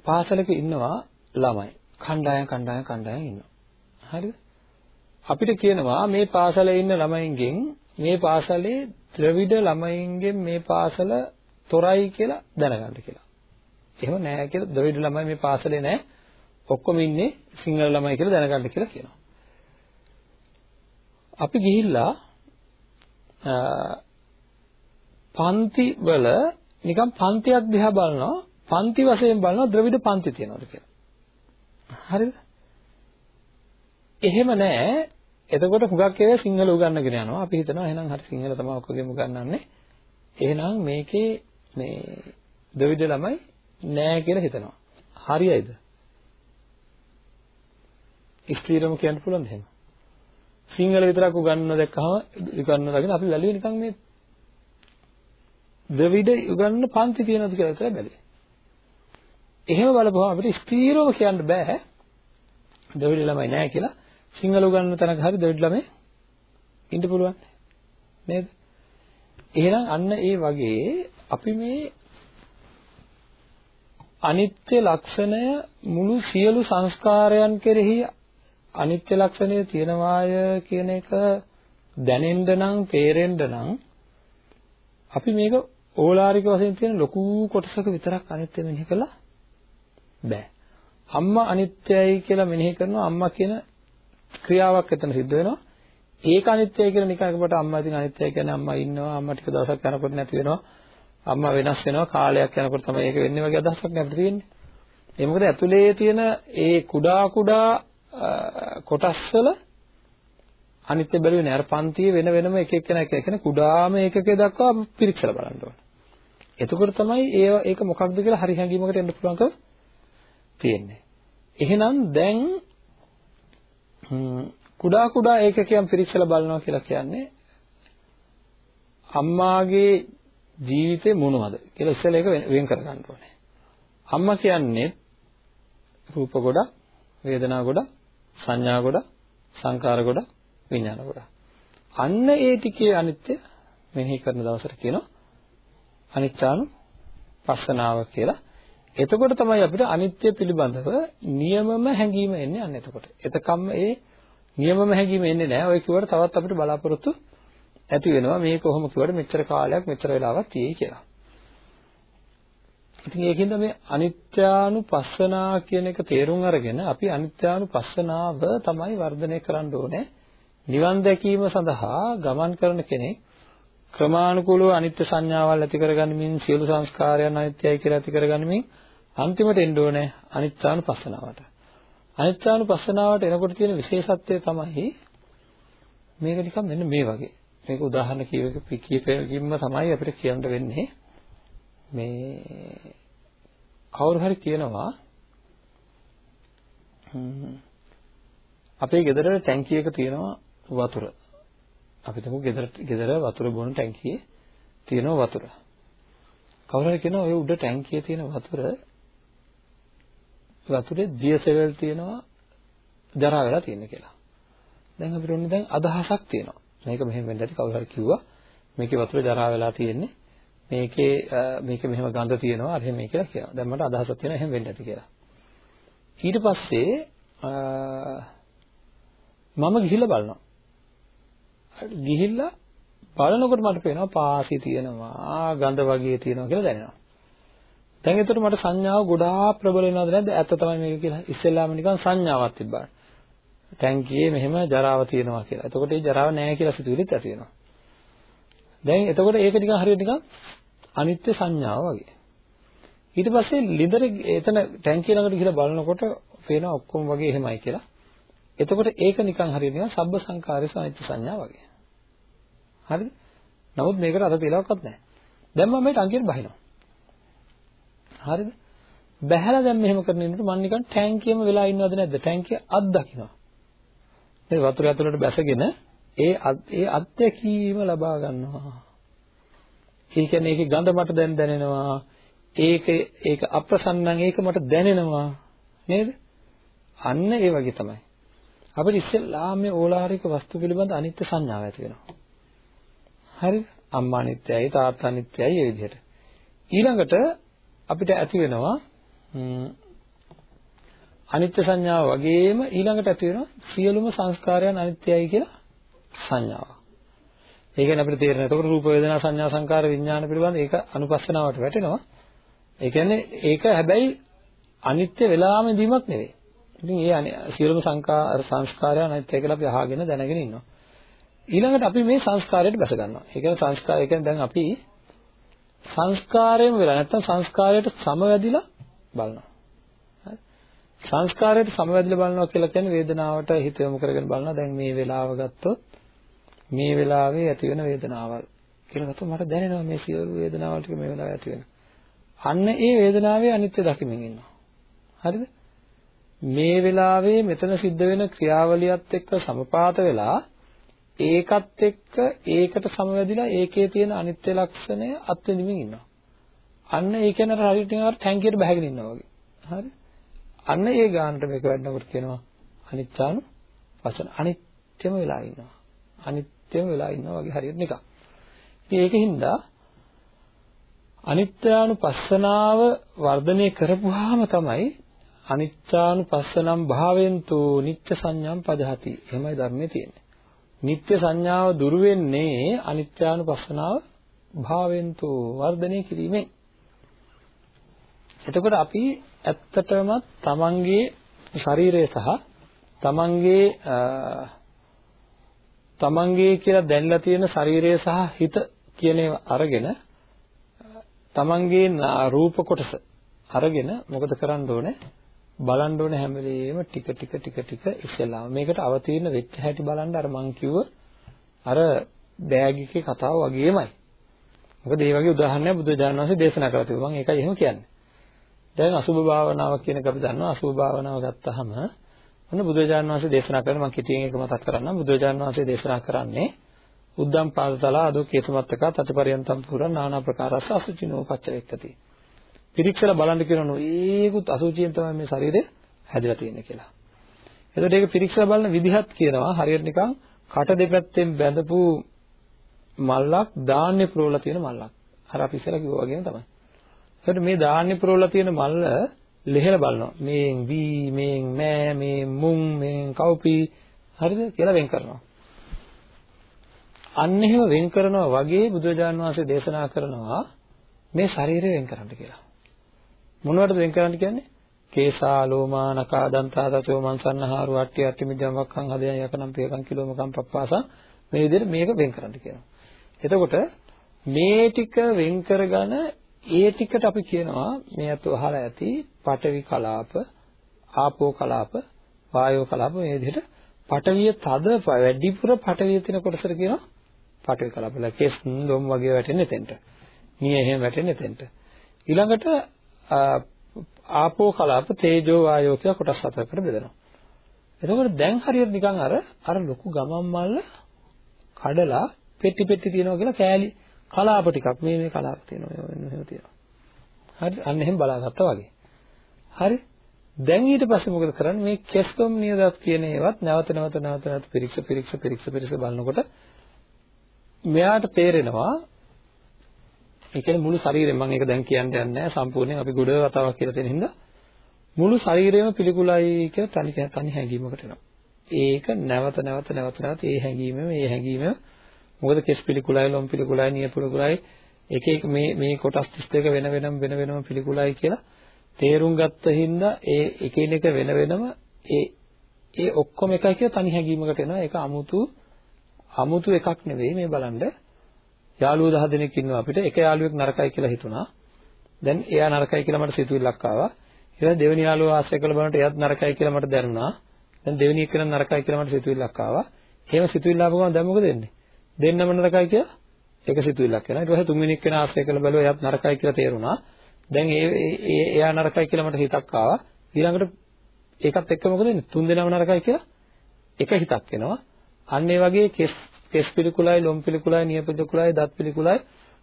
පාසලක ඉන්නවා ළමයි. කණ්ඩායම් කණ්ඩායම් කණ්ඩායම් ඉන්නවා. හරිද? අපිට කියනවා මේ පාසලේ ඉන්න ළමයින්ගෙන් මේ පාසලේ ද්‍රවිඩ ළමයින්ගෙන් මේ පාසල තොරයි කියලා දැනගන්න කියලා. එහෙම නෑ කියලා ද්‍රවිඩ ළමයි මේ පාසලේ නෑ. ඔක්කොම ඉන්නේ සිංහල ළමයි කියලා දැනගන්න කියලා කියනවා. අපි ගිහිල්ලා පන්ති වල නිකන් පන්තියක් දිහා බලනවා පන්ති වශයෙන් බලනවා ද්‍රවිඩ පන්ති තියනවාද කියලා. හරිද? එහෙම නැහැ. එතකොට හුඟක් ඒවා සිංහල උගන්වගෙන යනවා. අපි හිතනවා එහෙනම් හරි සිංහල තමයි ඔක්කොගෙම උගන්වන්නේ. එහෙනම් මේකේ මේ ද්‍රවිඩ ළමයි නෑ කියලා හිතනවා. හරියයිද? ස්ත්‍රීරම කියන්න පුළුවන්ද එහෙම? සිංහල විතරක් උගන්වන දැක්කම උගන්වන දකින අපි බැලුවේ නිකන් මේ ද්‍රවිඩ උගන්වන පන්ති තියෙනවද කියලා විතරයි බැලුවේ. එහෙම බලපුවම අපිට ස්ථීරව කියන්න බෑ ද්‍රවිඩ ළමයි නෑ කියලා. සිංහල උගන්වන තැනක හරි ද්‍රවිඩ ළමයි ඉන්න පුළුවන් නේද? එහෙනම් අන්න ඒ වගේ අපි මේ අනිත්‍ය ලක්ෂණය මුළු සියලු සංස්කාරයන් කෙරෙහි අනිත්‍ය ලක්ෂණය තියෙනවාය කියන එක දැනෙන්න නම් තේරෙන්න නම් අපි මේක ඕලාරික වශයෙන් තියෙන ලොකු කොටසක විතරක් අනිත්‍ය මෙනෙහි කළා බෑ. අම්මා අනිත්‍යයි කියලා මෙනෙහි කරනවා අම්මා කියන ක්‍රියාවක් එතන සිද්ධ වෙනවා. ඒක අනිත්‍යයි කියලා නිකන් එකකට අම්මා ඉතින් අනිත්‍යයි කියන්නේ අම්මා ඉන්නවා අම්මා ටික දවසක් යනකොට නැති වෙනවා. අම්මා වෙනස් වෙනවා කාලයක් යනකොට තමයි ඒක වෙන්නේ වගේ අදහසක් නේද තියෙන්නේ. ඒ මොකද ඇතුලේ තියෙන ඒ කුඩා කුඩා කොටස් වල අනිත්‍ය බැලුවේ නෑ. අර පන්තියේ වෙන වෙනම එක එක්කෙනා එක එක්කෙනා කුඩාම ඒකකේ දක්වා පිරික්සලා බලන්න ඕනේ. එතකොට තමයි ඒ ඒක මොකක්ද කියලා හරි හැඟීමකට එන්න පුළුවන්කම තියෙන්නේ. එහෙනම් දැන් කුඩා කුඩා ඒකකයන් පිරික්සලා බලනවා කියලා කියන්නේ අම්මාගේ ජීවිතේ මොනවද කියලා ඉස්සෙල්ලා ඒක වෙන් කර ගන්න ඕනේ. අම්මා කියන්නේ රූප ගොඩක්, වේදනා ගොඩක්, සංඥා ගොඩක්, සංකාර ගොඩක්, විඥාන ගොඩක්. අන්න ඒ ටිකේ අනිත්‍ය මෙනෙහි කරන දවසට කියනවා අනිච්චානු පස්සනාව කියලා. එතකොට තමයි අපිට අනිත්‍ය පිළිබඳව නියමම හැඟීම එන්නේ අන්න එතකොට. එතකම්ම ඒ නියමම හැඟීම එන්නේ නැහැ. ඔය කිව්වට තවත් අපිට බලාපොරොත්තු ඇති වෙනවා මේ කොහොම කිව්වට මෙච්චර කාලයක් මෙච්චර වෙලාවක් තියෙයි කියලා. ඉතින් ඒකින්ද මේ අනිත්‍යානුපස්සනා කියන එක තේරුම් අරගෙන අපි අනිත්‍යානුපස්සනාව තමයි වර්ධනය කරන්න ඕනේ. නිවන් දැකීම සඳහා ගමන් කරන කෙනෙක් ක්‍රමානුකූලව අනිත්‍ය සංඥාවල් ඇති කරගනිමින් සියලු සංස්කාරයන් අනිත්‍යයි කියලා ඇති කරගනිමින් අන්තිමට එන්න ඕනේ අනිත්‍යානුපස්සනාවට. අනිත්‍යානුපස්සනාවට එනකොට තියෙන විශේෂත්වය තමයි මේක නිකන් මෙන්න මේ වගේ. මේක උදාහරණ කීපයකින්ම තමයි අපිට කියන්න වෙන්නේ මේ කවුරු හරි කියනවා අපේ ගෙදර ටැංකියක තියෙනවා වතුර. අපි තමු ගෙදර ගෙදර වතුර බොන ටැංකියේ තියෙනවා වතුර. කවුරු හරි කියනවා ඔය උඩ ටැංකියේ තියෙන වතුර වතුරේ දියසෙවල් තියෙනවා ජරා වෙලා තියෙන කියලා. දැන් අපිට ඕනේ දැන් අදහසක් තියෙනවා. මේක මෙහෙම වෙන්න ඇති කවුරු හරි කිව්වා මේකේ වතුර ජරා වෙලා තියෙන්නේ මේකේ මේකේ මෙහෙම ගඳ තියෙනවා අර එහෙම කියලා කියනවා. දැන් මට අදහසක් තියෙනවා එහෙම වෙන්න ඇති කියලා. ඊට පස්සේ මම ගිහිල්ලා බලනවා. ගිහිල්ලා බලනකොට මට පේනවා පාසි තියෙනවා ගඳ වගේ තියෙනවා කියලා දැනෙනවා. දැන් එතකොට මට සංඥාව ගොඩාක් ප්‍රබල වෙනවද නැද්ද? ඇත්ත තමයි මේක කියලා. ඉස්සෙල්ලාම නිකන් සංඥාවක් තිබ්බා. ටැංකියේ මෙහෙම ජරාව තියෙනවා කියලා. එතකොට ඒ ජරාව නැහැ කියලා සිතුවිලිත් ඇති වෙනවා. දැන් එතකොට ඒක නිකන් හරියට නිකන් අනිත්‍ය සංඥාව වගේ. ඊට පස්සේ ලිඳර එතන ටැංකිය ළඟට ගිහලා බලනකොට පේනවා ඔක්කොම වගේ එහෙමයි කියලා. එතකොට ඒක නිකන් හරියට නිකන් සබ්බ සංකාරයේ අනිත්‍ය සංඥා වගේ. හරිද? නමුත් මේකට අත තියලවත් නැහැ. දැන් මම මේ ටැංකියට බහිනවා. හරිද? බැහැලා දැන් මෙහෙම කරන ඉන්නකොට මම නිකන් ටැංකියම වෙලා ඉන්නවද නැද්ද? ටැංකිය අත් දකින්නවා. මේ වතුර ඇතුළට බැසගෙන ඒ ඒ අත්දැකීම ලබා ගන්නවා. ඒ කියන්නේ ඒකේ ගඳ මට දැන් දැනෙනවා. ඒක ඒක අප්‍රසන්නං ඒක මට දැනෙනවා. නේද? අන්න ඒ වගේ තමයි. අපිට ඉස්සෙල්ලා මේ ඕලාරික වස්තු පිළිබඳ අනිත්‍ය සංඥාව ඇති වෙනවා. හරිද? අම්මා අනිත්‍යයි තාත්තා අනිත්‍යයි මේ විදිහට. ඊළඟට අපිට ඇති වෙනවා අනිත්‍ය සංඥාව වගේම ඊළඟට ඇති වෙනවා සියලුම සංස්කාරයන් අනිත්‍යයි කියලා සංඥාව. ඒ කියන්නේ අපිට තේරෙන. එතකොට රූප වේදනා සංඥා සංකාර විඥාන පිළිබඳ ඒක අනුපස්සනාවට වැටෙනවා. ඒ කියන්නේ ඒක හැබැයි අනිත්‍ය වෙලාම දීමක් නෙවෙයි. ඉතින් ඒ සියලුම සංකාර සංස්කාරයන් අනිත්‍ය කියලා අපි අහගෙන දැනගෙන ඉන්නවා. ඊළඟට අපි මේ සංස්කාරයට බැස ගන්නවා. ඒ කියන්නේ සංස්කාරය කියන්නේ දැන් අපි සංස්කාරයම වෙලා නැත්තම් සංස්කාරයට සමවැදිලා බලනවා. සංස්කාරයට සමවැදිලා බලනවා කියලා කියන්නේ වේදනාවට හිත යොමු කරගෙන බලනවා. දැන් මේ වෙලාව ගත්තොත් මේ වෙලාවේ ඇති වෙන වේදනාවල් කියලා ගත්තොත් මට දැනෙනවා මේ සියලු වේදනාවල් ටික මේ වෙලාවේ ඇති වෙනවා. අන්න ඒ වේදනාවේ අනිත්‍ය දකිමින් ඉන්නවා. හරිද? මේ වෙලාවේ මෙතන සිද්ධ වෙන ක්‍රියාවලියත් එක්ක සමපාත වෙලා ඒකත් එක්ක ඒකට සමවැදිලා ඒකේ තියෙන අනිත්‍ය ලක්ෂණය අත්විඳින්මින් ඉන්නවා. අන්න ඒ කියන්නේ හරියට නිකන් ටැංකියට බහගෙන ඉන්නවා වගේ. හරි? අන්න ඒ ගානට මේක වැඩනකොට කියනවා අනිත්‍යානු වචන අනිත්‍යම වෙලා ඉන්නවා. අනිත්‍යම වෙලා ඉන්නවා වගේ හරියට නිකන්. ඉතින් ඒකින්ද අනිත්‍යානුපස්සනාව වර්ධනය කරපුවාම තමයි අනිත්‍යානුපස්සනම් භාවෙන්තු නිත්‍ය සංඥාම් පදහති. එහෙමයි ධර්මයේ තියෙන්නේ. නිත්‍ය සංඥාව දුරු වෙන්නේ අනිත්‍යානුපස්සනාව භාවෙන්තු වර්ධනය කිරීමෙන්. එතකොට අපි ඇත්තටම තමන්ගේ ශරීරය සහ තමන්ගේ තමන්ගේ කියලා දැනලා තියෙන ශරීරය සහ හිත කියන අරගෙන තමන්ගේ රූප කොටස අරගෙන මොකද කරන්න ඕනේ? බලන්න ඕනේ හැම වෙලෙම ටික ටික ටික ටික ඉස්සෙල්ලාම. මේකට අවතීර්ණ වෙච්ච හැටි බලන්න අර මං කිව්ව අර බෑග් එකේ කතාව වගේමයි. මොකද මේ වගේ උදාහරණයක් බුදුජානක වහන්සේ දේශනා කරලා තිබුණා. මම ඒකයි එහෙම කියන්නේ. දැන් අසුභ භාවනාව කියන එක අපි දන්නවා අසුභ භාවනාව ගත්තාම ඔන්න බුදුරජාණන් වහන්සේ දේශනා කරන මම කෙටියෙන් එක මතක් කරන්නම් බුදුරජාණන් වහන්සේ දේශනා කරන්නේ උද්දම් පාදතලා අදෝ කේසමත්තක තතපරියන්තම් පුරා নানা ප්‍රකාරස්ස අසුචිනෝ පච්චවෙක්කති පිරික්සලා බලන්න කියනවා ඒකුත් අසුචියෙන් තමයි මේ ශරීරය හැදලා තියෙන්නේ කියලා. එතකොට ඒක පිරික්සලා බලන විදිහත් කියනවා හරියට නිකන් කට දෙපැත්තෙන් බැඳපු මල්ලක් ධාන්‍ය පුරවලා තියෙන මල්ලක්. අර අපි ඉස්සෙල්ලා කිව්වා වගේම තමයි. එතකොට මේ ධාන්‍ය පුරවලා තියෙන මල්ල ලෙහෙලා බලනවා. මේන් වී, මේන් මෑ, මේ මුං, මේන් කව්පි හරිද කියලා වෙන් කරනවා. අන්න එහෙම වෙන් කරනවා වගේ බුදුරජාන් වහන්සේ දේශනා කරනවා මේ ශරීරය වෙන් කරන්න කියලා. මොනවටද වෙන් කරන්න කියන්නේ? කේසා ලෝමා නකා දන්තා දතෝ මන්සන්නහාරු අට්ටි අට්ටි මිජම් වක්ඛං හදයන් යකනම් පේකම් කිලෝමකම් පප්පාසා මේ විදිහට මේක වෙන් කරන්න කියනවා. එතකොට මේ ටික වෙන් කරගෙන ඒ ටිකට අපි කියනවා මේ අත අහලා ඇති පඨවි කලාප, ආපෝ කලාප, වායෝ කලාප මේ විදිහට පඨවිය තද වැඩිපුර පඨවිය තියෙන කොටසට කියනවා පඨවි කලාප. ලකේස් ලොම් වගේ වැටෙන එතෙන්ට. නිය එහෙම වැටෙන එතෙන්ට. ඊළඟට ආපෝ කලාප, තේජෝ වායෝ කියලා කොටස් හතරකට බෙදෙනවා. එතකොට දැන් හරියට නිකන් අර අර ලොකු ගමන් මල්ල කඩලා පෙට්ටි පෙට්ටි තියනවා කියලා කෑලි කලාප ටිකක්. මේ මේ කලාප තියෙනවා. එහෙම තියෙනවා. හරි. අන්න එහෙම බලාගත්තා වගේ. හරි. දැන් ඊට පස්සේ මොකද කරන්නේ? මේ කෙස්ලොම් නියදත් කියන ඒවත් නැවත නැවත නැවත නැවත පිරික්ස පිරික්ස පිරික්ස පිරික්ස බලනකොට මෙයාට තේරෙනවා. ඒ කියන්නේ මුළු ශරීරෙම මම ඒක දැන් කියන්න යන්නේ නැහැ. සම්පූර්ණයෙන් අපි ගොඩ වතාවක් කියලා තියෙන හින්දා මුළු ශරීරයම පිළිකුලයි කියලා තනි තනි හැඟීමකට එනවා. ඒක නැවත නැවත නැවත නැවත ඒ හැඟීමම ඒ හැඟීමම මොකද කෙස් පිළිකුලයි ලොම් පිළිකුලයි නිය පිළිකුලයි. එක එක මේ මේ කොටස් 32 වෙන වෙනම වෙන වෙනම පිළිකුලයි කියලා තේරුම් ගත්ත හින්දා ඒ එකිනෙක වෙන වෙනම ඒ ඒ ඔක්කොම එකයි කියලා තනි හැඟීමකට එනවා. ඒක අමුතු අමුතු එකක් නෙවෙයි මේ බලන්න. යාළුවෝ 10 දෙනෙක් ඉන්නවා අපිට. එක යාළුවෙක් නරකයි කියලා හිතුණා. දැන් එයා නරකයි කියලා මට සිතුවිල්ලක් ආවා. ඊළඟ දෙවෙනි යාළුවා ආශ්‍රය කළ බලනට එයාත් නරකයි කියලා මට දැනුණා. දැන් දෙවෙනි එක්කෙනා නරකයි කියලා මට සිතුවිල්ලක් ආවා. එහෙම සිතුවිල්ල ආපු ගමන් දැන් මොකද වෙන්නේ? දෙන්නම නරකයි කියලා ඒක සිතුවිල්ලක් වෙනවා. ඊට පස්සේ තුන්වෙනි එක්කෙනා ආශ්‍රය කරලා බැලුවා එයාත් නරකයි කියලා තේරුණා. දැන් ඒ එයා නරකයි කියලා මට හිතක් ආවා. ඊළඟට ඒකත් එක්ක මොකද වෙන්නේ? තුන් දෙනාම නරකයි කියලා එක හිතක් එනවා. අන්න ඒ වගේ කෙස් කෙස් පිළිකුලයි, ලොම් පිළිකුලයි, නිය පිළිකුලයි, දත් පිළිකුලයි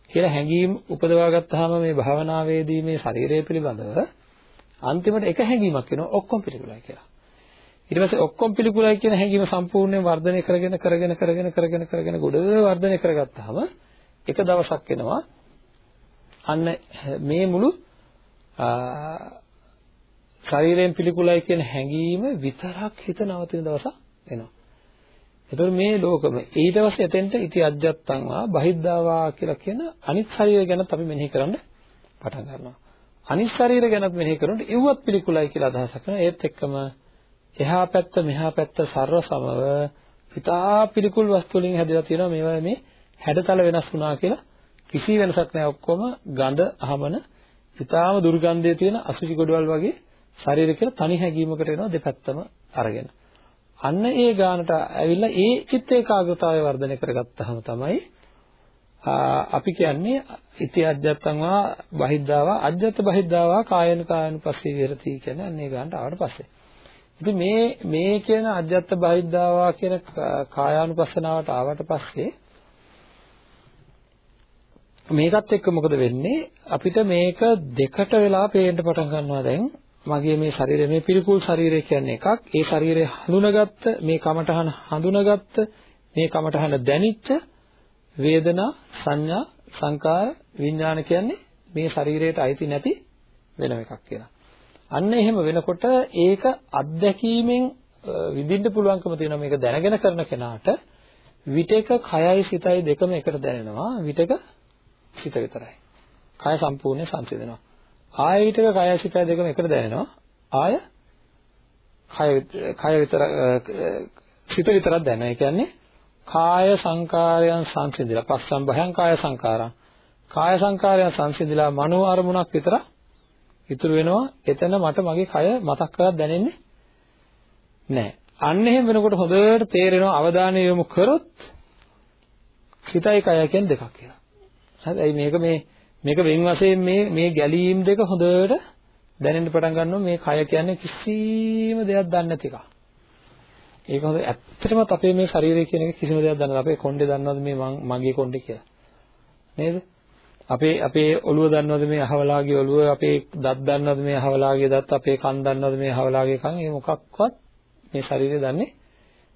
කියලා හැඟීම් උපදවා ගත්තාම මේ භාවනාවේදී මේ ශරීරය පිළිබඳව අන්තිමට එක හැඟීමක් එනවා ඔක්කොම පිළිකුලයි කියලා. ඊට පස්සේ ඔක්කොම පිළිකුලයි කියන හැඟීම සම්පූර්ණයෙන් වර්ධනය කරගෙන කරගෙන කරගෙන කරගෙන කරගෙන ගොඩ වර්ධනය කරගත්තාම එක දවසක් එනවා අන්න මේ මුළු ශරීරයෙන් පිළිකුලයි කියන හැඟීම විතරක් හිත නවතින දවසක් එනවා. එතකොට මේ ලෝකම ඊට පස්සේ එතෙන්ට ඉති අජ්ජත්තං වා බහිද්ධාවා කියලා කියන අනිත් ශරීරය ගැනත් අපි මෙනෙහි කරන්න පටන් ගන්නවා. අනිත් ශරීරය ගැනත් මෙනෙහි කරනකොට ඉව්වත් පිළිකුලයි කියලා අදහසක් කරනවා. ඒත් එක්කම එහා පැත්ත මෙහා පැත්ත සර්ව සමව ඉතා පිළිකුල් වස්තු වලින් හැදලා තියෙනවා. මේවා මේ හැඩතල වෙනස් වුණා කියලා කිසි වෙනසක් නැහැ. ඔක්කොම ගඳ අහමන ඉතාම දුර්ගන්ධය තියෙන අසුචි ගොඩවල් වගේ ශරීර කියලා තනි හැඟීමකට එනවා දෙපැත්තම අරගෙන. අන්න ඒ ගානට ඇවිල්ලා ඒ චිත්ත ඒකාග්‍රතාවය වර්ධනය කරගත්තාම තමයි අපි කියන්නේ ඉති අජ්ජත්තං වා බහිද්ධාවා අජ්ජත් බහිද්ධාවා කායන කායන පස්සේ විරති කියන්නේ අන්න ඒ ගානට ආවට පස්සේ. ඉතින් මේ මේ කියන අජත්ත බහිද්ධාවා කියන කායානුපස්සනාවට ආවට පස්සේ මේකත් එක්ක මොකද වෙන්නේ? අපිට මේක දෙකට වෙලා පේන්න පටන් ගන්නවා දැන්. මගේ මේ ශරීරය මේ පිළිකුල් ශරීරය කියන්නේ එකක්. ඒ ශරීරය හඳුනාගත්ත මේ කමඨහන හඳුනාගත්ත මේ කමඨහන දැනිච්ච වේදනා සංඥා සංකාර විඥාන කියන්නේ මේ ශරීරයට අයිති නැති වෙනම එකක් කියලා. අන්න එහෙම වෙනකොට ඒක අත්දැකීමෙන් විඳින්න පුළුවන්කම තියෙනවා මේක දැනගෙන කරන කෙනාට විතක කයයි සිතයි දෙකම එකට දැනෙනවා විතක සිත විතරයි. කය සම්පූර්ණයෙන් සංසිඳනවා. ආය විතක කය සිතයි දෙකම එකට දැනෙනවා. ආය කය කය විතර සිත විතරක් දැනෙනවා. ඒ කියන්නේ කාය සංකාරයන් සංසිඳිලා පස්සම් භයං කාය සංකාරං කාය සංකාරයන් සංසිඳිලා මනෝ අරමුණක් විතර ඉතුරු වෙනවා එතන මට මගේ කය මතක් කරලා දැනෙන්නේ නැහැ අන්න එහෙම වෙනකොට හොඳට තේරෙනවා අවධානය යොමු කරොත් සිතයි කය කියන්නේ දෙකක් කියලා හරි මේක මේ මේක වෙන් වශයෙන් මේ මේ ගැලීම් දෙක හොඳට දැනෙන්න පටන් ගන්නවා මේ කය කියන්නේ කිසිම දෙයක් දන්නේ නැති එකක් ඒක හොඳ ඇත්තටම අපේ මේ ශරීරය කියන එක කිසිම දෙයක් දන්නේ නැහැ. අපේ කොණ්ඩේ දන්නවද මේ මගේ කොණ්ඩේ කියලා? නේද? අපේ අපේ ඔළුව දන්නවද මේ අහවලාගේ ඔළුව? අපේ දත් දන්නවද මේ අහවලාගේ දත්? අපේ කන් දන්නවද මේ අහවලාගේ කන්? ඒ මොකක්වත් මේ ශරීරය දන්නේ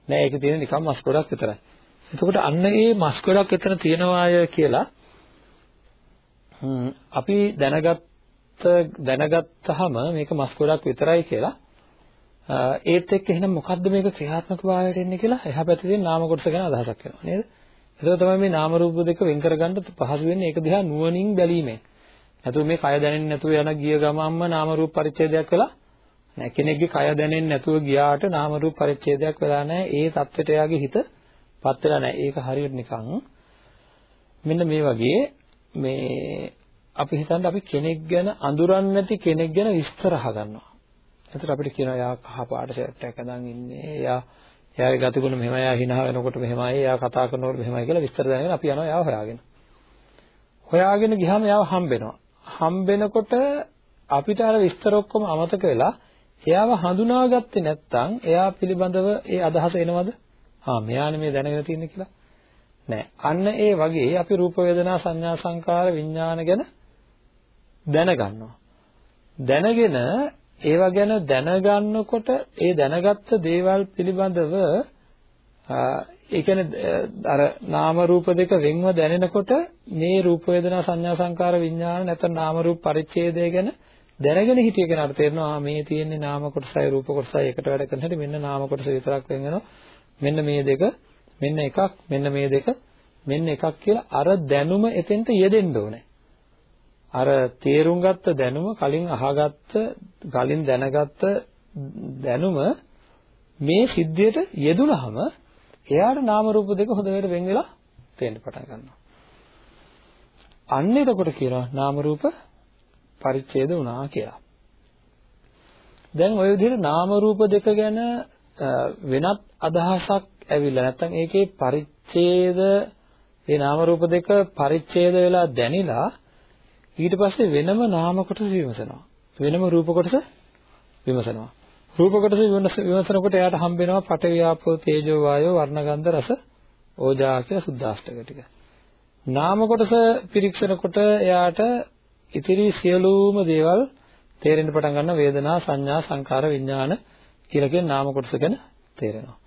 නැහැ. ඒක තියෙන නිකන් මස් ගොඩක් විතරයි. එතකොට අන්න ඒ මස් ගොඩක් එතන තියෙනවාය කියලා අපි දැනගත්ත දැනගත්තාම මේක මස් ගොඩක් විතරයි කියලා ඒත් එක්ක එහෙනම් මොකද්ද මේක ක්‍රියාත්මක භාවයට එන්නේ කියලා එහා පැත්තේ තියෙන නාම කොටස ගැන අදහසක් වෙනවා නේද? ඒක තමයි මේ නාම රූප දෙක වෙන් කරගන්න පහසු වෙන්නේ ඒක දිහා නුවණින් බැලීමෙන්. නැතුව මේ කය දැනෙන්නේ නැතුව යන ගිය ගමන්ම නාම රූප පරිච්ඡේදයක් වෙලා නැහැ. කෙනෙක්ගේ කය දැනෙන්නේ නැතුව ගියාට නාම රූප පරිච්ඡේදයක් වෙලා නැහැ. ඒ தත්වෙට යාගේ හිත පත් වෙලා නැහැ. ඒක හරියට නිකන් මෙන්න මේ වගේ මේ අපි හිතන්නේ අපි කෙනෙක් ගැන අඳුරන්නේ නැති කෙනෙක් ගැන විස්තර අහගන්නවා. එතකොට අපිට කියනවා යා කහ පාට ෂර්ට් එකක් අඳන් ඉන්නේ. එයා එයාගේ ගතිගුණ මෙහෙමයි. එයා hina වෙනකොට මෙහෙමයි. එයා කතා කරනකොට මෙහෙමයි කියලා විස්තර දැනගෙන අපි යනවා එයාව හොයාගෙන. හොයාගෙන ගියාම එයාව හම්බෙනවා. හම්බෙනකොට අපිට අර විස්තර ඔක්කොම අමතක වෙලා එයාව හඳුනාගත්තේ නැත්නම් එයා පිළිබඳව ඒ අදහස එනවද? ආ මෙයානේ මේ දැනගෙන තින්නේ කියලා. නෑ. අන්න ඒ වගේ අපි රූප වේදනා සංඥා සංකාර විඥාන ගැන දැනගන්නවා. දැනගෙන ඒවා ගැන දැනගන්නකොට ඒ දැනගත්ත දේවල් පිළිබඳව ඒ කියන්නේ අර නාම රූප දෙක වෙන්ව දැනෙනකොට මේ රූප වේදනා සංඥා සංකාර විඥාන නැත්නම් නාම රූප පරිච්ඡේදය ගැන දැනගෙන හිටිය කෙනාට තේරෙනවා මේ තියෙන්නේ නාම කොටසයි රූප කොටසයි එකට වැඩ කරන හැටි මෙන්න නාම කොටස විතරක් වෙන් වෙනවා. මෙන්න මේ දෙක මෙන්න එකක් මෙන්න මේ දෙක මෙන්න එකක් කියලා අර දැනුම එතෙන්ට යෙදෙන්න ඕනේ. අර තේරුම් ගත්ත දැනුම කලින් අහගත්ත කලින් දැනගත්ත දැනුම මේ සිද්ධියට යෙදුනහම එයාට නාම රූප දෙක හොඳට වෙන් වෙලා පේන්න පටන් ගන්නවා. අන්න එතකොට කියනවා නාම රූප පරිච්ඡේද වුණා කියලා. දැන් ওই විදිහට නාම රූප දෙක ගැන වෙනත් අදහසක් ඇවිල්ලා නැත්නම් ඒකේ පරිච්ඡේද ඒ නාම රූප දෙක පරිච්ඡේද වෙලා දැනිලා ඊට පස්සේ වෙනම නාම කොටස විමසනවා. වෙනම රූප කොටස විමසනවා. රූප කොටස විමසනකොට එයාට හම්බ වෙනවා පඨවි ආපෝ තේජෝ වායෝ වර්ණගන්ධ රස ඕජා කියලා සුද්දාෂ්ටක ටික. නාම කොටස පිරික්සනකොට එයාට ඉතිරි සියලුම දේවල් තේරෙන්න පටන් ගන්න වේදනා සංඥා සංකාර විඥාන කියලා කියන නාම කොටස ගැන තේරෙනවා.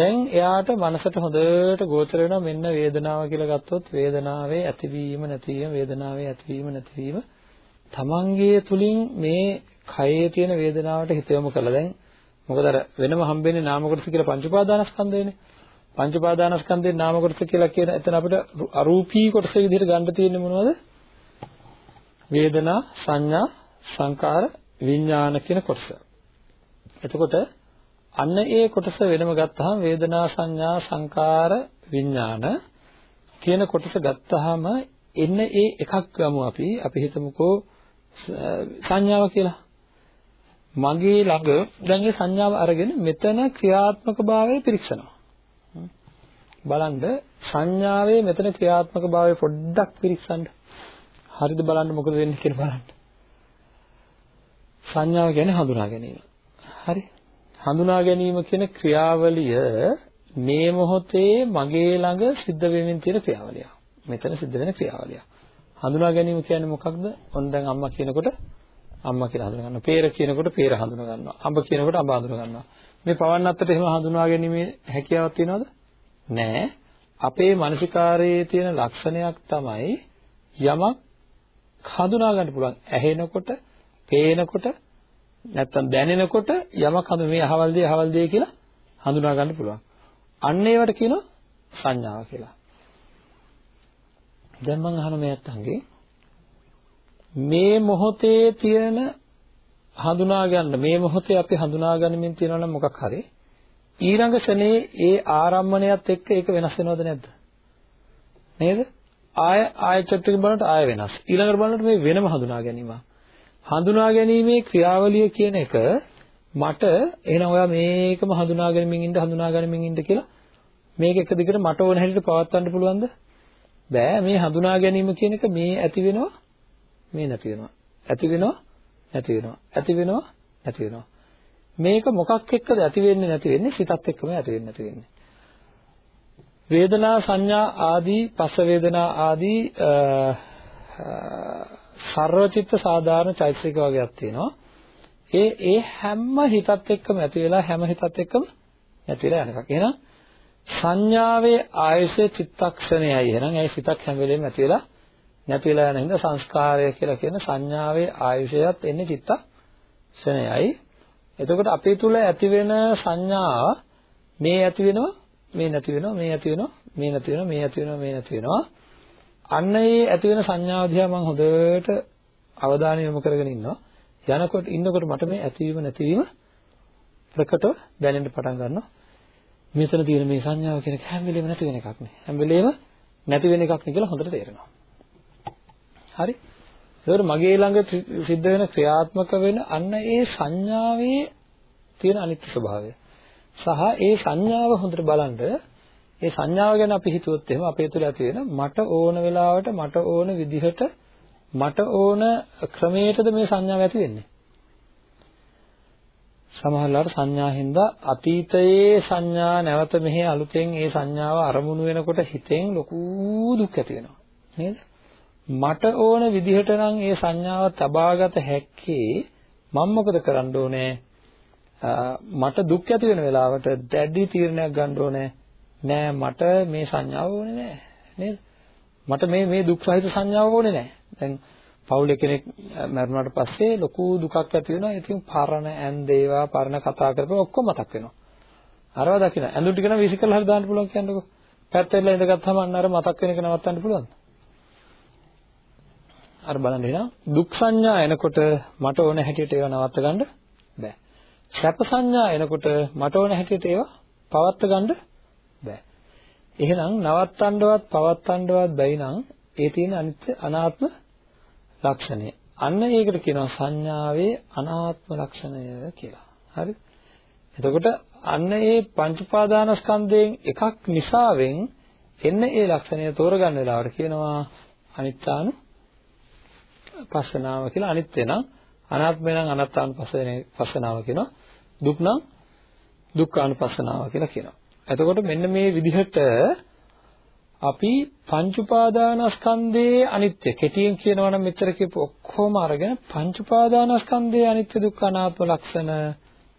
දැන් එයාට මනසට හොඳට ගෝචර වෙනවා මෙන්න වේදනාව කියලා ගත්තොත් වේදනාවේ ඇතිවීම නැතිවීම වේදනාවේ ඇතිවීම නැතිවීම. තමන්ගේ තුලින් මේ කයේ තියෙන වේදනාවට හිත යොමු කළා දැන් මොකද අර වෙනම හම්බෙන්නේ නාම කොටස කියලා පංච උපාදානස්කන්ධයනේ පංච උපාදානස්කන්ධේ නාම කොටස කියලා කියන එතන අපිට අරූපී කොටස විදිහට ගන්න තියෙන්නේ මොනවද? වේදනා සංඥා සංකාර විඥාන කියන කොටස. එතකොට අන්න ඒ කොටස වෙනම ගත්තාම වේදනා සංඥා සංකාර විඥාන කියන කොටස ගත්තාම එන්න ඒ එකක් ගමු අපි. අපි හිතමුකෝ සංඥාව කියලා. මගේ ළඟ දැන් ඒ සංඥාව අරගෙන මෙතන ක්‍රියාත්මක භාවය පිරික්සනවා. බලන්න සංඥාවේ මෙතන ක්‍රියාත්මක භාවය පොඩ්ඩක් පිරික්සන්න. හරිද බලන්න මොකද වෙන්නේ කියලා බලන්න. සංඥාව කියන්නේ හඳුනා ගැනීම. හරි? හඳුනා ගැනීම කියන ක්‍රියාවලිය මේ මොහොතේ මගේ ළඟ සිද්ධ වෙමින් තියෙන ක්‍රියාවලිය. මෙතන සිද්ධ වෙන ක්‍රියාවලිය. හඳුනා ගැනීම කියන්නේ මොකක්ද? ඔන්න දැන් අම්මා කියනකොට අම්මා කියලා හඳුනා ගන්නවා. පේර කියනකොට පේර හඳුනා ගන්නවා. අඹ කියනකොට අඹ හඳුනා ගන්නවා. මේ පවන්නත්තට එහෙම හඳුනා ගැනීමේ හැකියාවක් තියෙනවද? නෑ. අපේ මානසිකාරයේ තියෙන ලක්ෂණයක් තමයි යමක් හඳුනා ගන්න පුළුවන්. ඇහෙනකොට, පේනකොට, නැත්තම් දැනෙනකොට යමක් හඳු මේ අහවල් දේ අහවල් දේ කියලා හඳුනා ගන්න පුළුවන්. අන්න ඒවට කියනවා සංඥාව කියලා. දැන් මම අහන මේ අත්තන්ගේ මේ මොහොතේ තියෙන හඳුනා ගන්න මේ මොහොතේ අපි හඳුනා ගනිමින් තියෙනවා නම් මොකක් හරි ඊළඟ ශනේ ඒ ආරම්මණයත් එක්ක ඒක වෙනස් වෙනවද නැද්ද නේද ආය ආය චත්‍රික බලනට ආය වෙනස් ඊළඟට බලනට මේ වෙනම හඳුනා ගැනීම හඳුනා ගැනීමේ ක්‍රියාවලිය කියන එක මට එහෙනම් ඔයා මේකම හඳුනා ගැනීමෙන් ඉන්න හඳුනා ගැනීමෙන් ඉන්න කියලා මේක එක දිගට මට ඕන හැටියට පවත්වන්න පුළුවන්ද? බෑ මේ හඳුනා ගැනීම කියන එක මේ ඇති වෙනවා මේ නැති වෙනවා. ඇති වෙනවා නැති වෙනවා. ඇති වෙනවා නැති වෙනවා. මේක මොකක් එක්කද ඇති වෙන්නේ නැති වෙන්නේ? සිතත් එක්කම ඇති වෙන්නේ නැති වෙන්නේ. වේදනා සංඥා ආදී පස වේදනා ආදී සර්වචිත්ත සාධාරණ චෛතසික වර්ගයක් තියෙනවා ඒ ඒ හැම හිතත් එක්කම ඇති වෙලා හැම හිතත් එක්කම නැති වෙලා යන එකක් එහෙනම් සංඥාවේ ආයශය චිත්තක්ෂණයයි එහෙනම් ඒ සිතක් හැම වෙලෙම ඇති වෙලා නැති වෙලා යන හින්දා සංස්කාරය කියලා කියන සංඥාවේ ආයුෂයත් එන්නේ චිත්තක්ෂණයයි. එතකොට අපේ තුල ඇති වෙන සංඥා මේ ඇති වෙනවා මේ නැති වෙනවා මේ ඇති වෙනවා මේ නැති වෙනවා මේ ඇති වෙනවා මේ නැති වෙනවා. අන්න ඒ ඇති වෙන සංඥාව දිහා මම හොඳට අවධානය යොමු කරගෙන ඉන්නවා. යනකොට ඉන්නකොට මට මේ ඇතිවීම නැතිවීම ප්‍රකටව දැනෙන්න පටන් ගන්නවා. මෙතන තියෙන මේ සංඥාව කියන හැම වෙලෙම නැති වෙන එකක් නේ. හැම වෙලෙම නැති වෙන එකක් නේ කියලා හොඳට තේරෙනවා. හරි? ඒකට මගේ ළඟ සිද්ධ වෙන ක්‍රියාත්මක වෙන අන්න ඒ සංඥාවේ තියෙන අනිත්‍ය ස්වභාවය. සහ ඒ සංඥාව හොඳට බලන්න ඒ සංඥාව ගැන අපි හිතුවොත් එහෙම අපේ තුල ඇති වෙන මට ඕන වෙලාවට මට ඕන විදිහට මට ඕන ක්‍රමයකද මේ සංඥාව ඇති වෙන්නේ. සමහරවිට සංඥා හින්දා අතීතයේ සංඥා නැවත මෙහි අලුතෙන් ඒ සංඥාව අරමුණු වෙනකොට හිතෙන් ලොකු දුක් ඇති වෙනවා. නේද? මට ඕන විදිහට නම් ඒ සංඥාව තබාගත හැක්කේ මම මොකද කරන්න ඕනේ මට දුක් ඇති වෙන වෙලාවට දැඩි තීරණයක් ගන්න ඕනේ නෑ මට මේ සංඥාව ඕනේ නෑ නේද? මට මේ මේ දුක් සහිත සංඥාව ඕනේ නෑ. දැන් පවුලේ කෙනෙක් මරුණාට පස්සේ ලොකු දුකක් ඇති වෙනවා. ඉතින් පරණ ඇන්දේවා පරණ කතා කරපුවා ඔක්කොම මතක් වෙනවා. අරවා දකින්න. ඇඳුම් ටික නම් විසිකලා හරි දාන්න පුළුවන් කියන්නකෝ. පැත්තෙල්ල ඉඳගත්තාම අන්න අර මතක් වෙන එක නවත්තන්න පුළුවන්ද? අර බලන්න එහෙනම්. දුක් සංඥා එනකොට මට ඕන හැටියට ඒවා නවත්ත ගන්න බෑ. සැප සංඥා එනකොට මට ඕන හැටියට ඒවා පවත්ත ගන්න බෑ. එහෙනම් නවත්තන්නවත් පවත්තන්නවත් බැයි නම් ඒ තියෙන අනිත්‍ය අනාත්ම ලක්ෂණය. අන්න ඒකට කියනවා සංඥාවේ අනාත්ම ලක්ෂණය කියලා. හරිද? එතකොට අන්න ඒ පංච උපාදානස්කන්ධයෙන් එකක් නිසාවෙන් එන්න ඒ ලක්ෂණය තෝරගන්න වෙලාවට කියනවා අනිත්‍යානු පස්සනාව කියලා අනිත් වෙනම් අනාත්මය නම් අනාත්මානුපස්සනාව කියනවා දුක් නම් දුක්ඛානුපස්සනාව කියලා කියනවා එතකොට මෙන්න මේ විදිහට අපි පංච උපාදානස්කන්ධයේ අනිත්‍ය කෙටියෙන් කියනවා නම් මෙච්චර කියපු ඔක්කොම අරගෙන පංච උපාදානස්කන්ධයේ අනිත්‍ය දුක්ඛ අනාත්ම ලක්ෂණ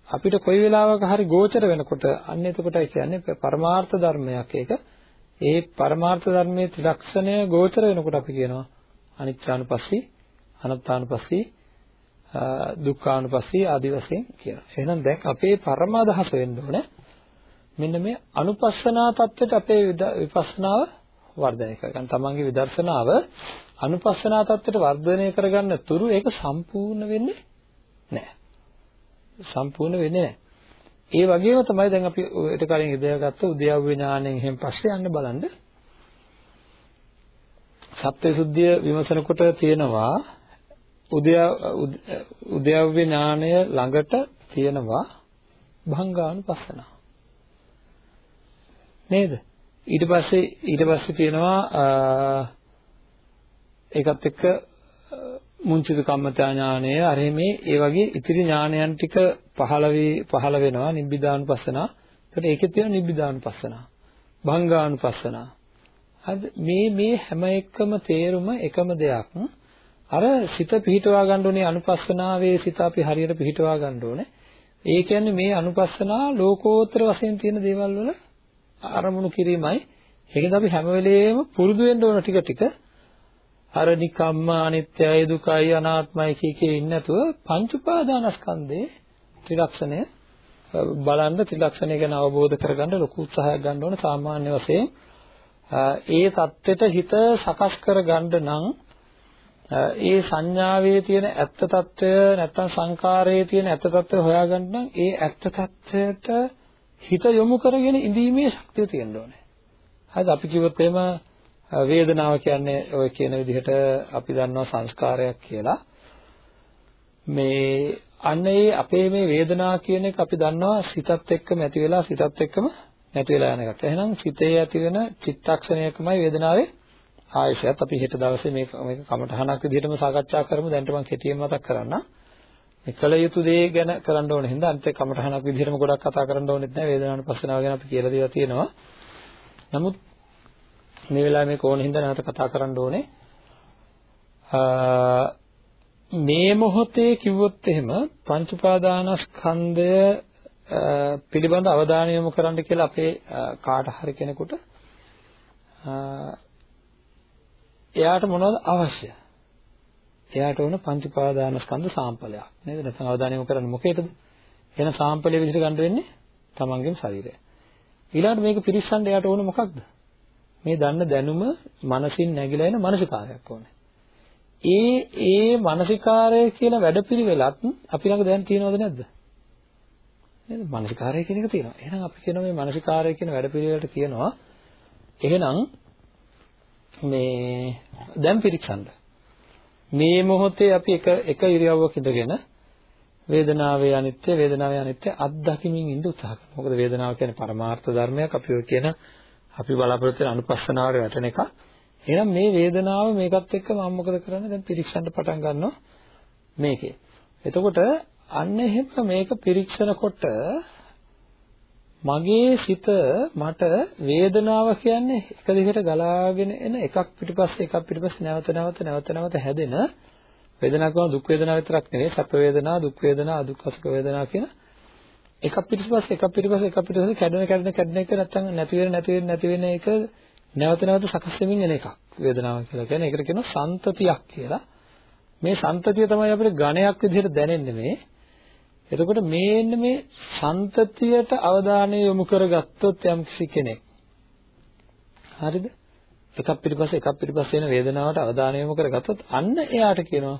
අපිට කොයි වෙලාවක හරි ගෝචර වෙනකොට අන්න එතකොටයි කියන්නේ පරමාර්ථ ධර්මයක් ඒක ඒ පරමාර්ථ ධර්මයේ ත්‍රිලක්ෂණය ගෝචර වෙනකොට අපි කියනවා අනිත්‍යානුපස්සී අනත්තානුපස්සී දුක්ඛානුපස්සී ආදි වශයෙන් කියනවා. එහෙනම් දැන් අපේ පරම අදහස වෙන්න ඕනේ මෙන්න මේ අනුපස්සනා தත්වෙට අපේ විපස්සනාව වර්ධනය කරගන්න. තමන්ගේ විදර්ශනාව අනුපස්සනා தත්වෙට වර්ධනය කරගන්න තුරු ඒක සම්පූර්ණ වෙන්නේ නැහැ. සම්පූර්ණ වෙන්නේ නැහැ. ඒ වගේම තමයි දැන් අපි ඊට කලින් ඉදයාගත්ත උද්‍යව්‍ය ඥාණයෙන් එහෙන් පස්සේ යන්න බලන්න. සත්‍ය සුද්ධිය විමසනකොට තියෙනවා උද්‍යව්‍ය ඥානය ළඟට තියෙනවා භංගානුපස්සන නේද ඊට පස්සේ ඊට පස්සේ තියෙනවා ඒකත් එක්ක මුංචිත කම්මතා ඥානය අර මේ ඒ වගේ ඉතිරි ඥානයන් ටික පහළ වේ පහළ වෙනවා නිබ්බිදානුපස්සනා. ඒකට ඒකේ තියෙන නිබ්බිදානුපස්සනා. භංගානුපස්සනා. හරිද? මේ මේ හැම එකම තේරුම එකම දෙයක්. අර සිත පිහිටවා ගන්න ඕනේ අනුපස්සනාවේ සිත අපි හරියට පිහිටවා ගන්න ඕනේ. ඒ කියන්නේ මේ අනුපස්සනා ලෝකෝත්තර වශයෙන් තියෙන දේවල් වල අරමුණු කිරීමයි. ඒකෙන්ද අපි හැම වෙලෙම පුරුදු වෙන්න ඕන ටික ටික අර නිකම්ම අනිත්‍යයි දුකයි අනාත්මයි කිය කිය ඉන්නේ නැතුව පංච උපාදානස්කන්ධේ ත්‍රිලක්ෂණය බලන්න ත්‍රිලක්ෂණය ගැන අවබෝධ කරගන්න ලොකු උත්සාහයක් ගන්න ඕන සාමාන්‍ය වශයෙන් ඒ தත්ත්වෙට හිත සකස් කරගන්න නම් ඒ සංඥාවේ තියෙන ඇත්ත తত্ত্বය නැත්තම් සංකාරයේ තියෙන ඇත්ත తত্ত্বය හොයාගන්න නම් ඒ ඇත්ත తত্ত্বයට හිත යොමු කරගෙන ඉඳීමේ ශක්තිය තියෙන්න ඕනේ. හරිද? අපි කිව්වොත් එහෙම වේදනාව කියන්නේ ඔය කියන විදිහට අපි දන්නවා සංස්කාරයක් කියලා. මේ අන්න ඒ අපේ මේ වේදනාව කියන එක අපි දන්නවා සිතත් එක්කම ඇති වෙලා සිතත් එක්කම නැති වෙලා යන එකක්. එහෙනම් සිතේ ඇති වෙන චිත්තක්ෂණයකමයි වේදනාවේ ආයශයත් අපි හෙට දවසේ මේක මේක කමටහනක් විදිහටම සාකච්ඡා කරමු. දැන්ට මම කෙටියෙන් මතක් කරන්න. මේ කල යුතු දේ ගැන කරන්න ඕන හින්දා අනිත් කමටහනක් විදිහටම ගොඩක් කතා කරන්න ඕනෙත් නැහැ. වේදනානුපස්සනාව ගැන අපි කියලා දීලා තියෙනවා. නමුත් මේ වෙලාවේ මේක ඕන හින්දා නැවත කතා කරන්න ඕනේ. මේ මොහොතේ කිව්වොත් එහෙම පංච උපාදානස්කන්ධය පිළිබඳ අවධානය යොමු කරන්න කියලා අපේ කාට හරි කෙනෙකුට එයාට මොනවද අවශ්‍ය? එයාට ඕන පංච උපාදානස්කන්ධ සාම්පලයක් නේද? නැත්නම් අවධානය යොමු කරන්නේ මොකේද? එහෙනම් සාම්පලයේ විදිහට ගන්න වෙන්නේ තමන්ගේම ශරීරය. ඊළඟට මේක පිරිස්සන්න එයාට ඕන මොකක්ද? මේ දන්න දැනුම මනසින් නැగిලා එන මානසිකාරයක් ඕනේ. ඒ ඒ මානසිකාරය කියන වැඩපිළිවෙලත් අපි ළඟ දැන් තියෙනවද නැද්ද? නේද? මානසිකාරය කියන එක තියෙනවා. එහෙනම් අපි කියන මේ මානසිකාරය කියන වැඩපිළිවෙලට කියනවා එහෙනම් මේ දැන් පිරික්සන්න. මේ මොහොතේ අපි එක එක ඉරියව්වක ඉඳගෙන වේදනාවේ අනිත්‍ය වේදනාවේ අනිත්‍ය අත්දැකීමින් ඉන්න උත්සාහ කරනවා. මොකද වේදනාව කියන්නේ පරමාර්ථ ධර්මයක්. අපි ඔය කියන අපි බලාපොරොත්තු වෙන අනුපස්සනාවට වැටෙන එක. එහෙනම් මේ වේදනාව මේකත් එක්ක මම මොකද කරන්නේ? දැන් පිරික්සන්න පටන් ගන්නවා මේකේ. එතකොට අන්න එහෙම මේක පිරික්සනකොට මගේ සිත මට වේදනාව කියන්නේ එක දිගට ගලාගෙන එන එකක් පිටිපස්සේ එකක් පිටිපස්සේ නැවත නැවත නැවත නැවත හැදෙන වේදනාවක් වුණා දුක් වේදනාව විතරක් නෙවෙයි සැප වේදනා දුක් වේදනා අදුක්ඛ සුඛ වේදනා කියන එකක් පිටිපස්සේ එකක් පිටිපස්සේ එකක් පිටිපස්සේ කැඩෙන කැඩෙන කැඩෙන එක නැත්තම් නැති වෙන නැති වෙන නැති වෙන එක නැවත නැවත සකස් වෙමින් එන එකක් වේදනාව කියලා කියන්නේ. ඒකට කියනවා සන්තතියක් කියලා. මේ සන්තතිය තමයි අපිට ඝණයක් විදිහට දැනෙන්නේ මේ එතකොට මේන්න මේ සන්තතියට අවධානය යොමු කරගත්තොත් යම්කිසි කෙනෙක් හරිද? එකක් පිටිපස්සේ එකක් පිටිපස්සේ එන වේදනාවට අවධානය යොමු කරගත්තොත් අන්න එයාට කියනවා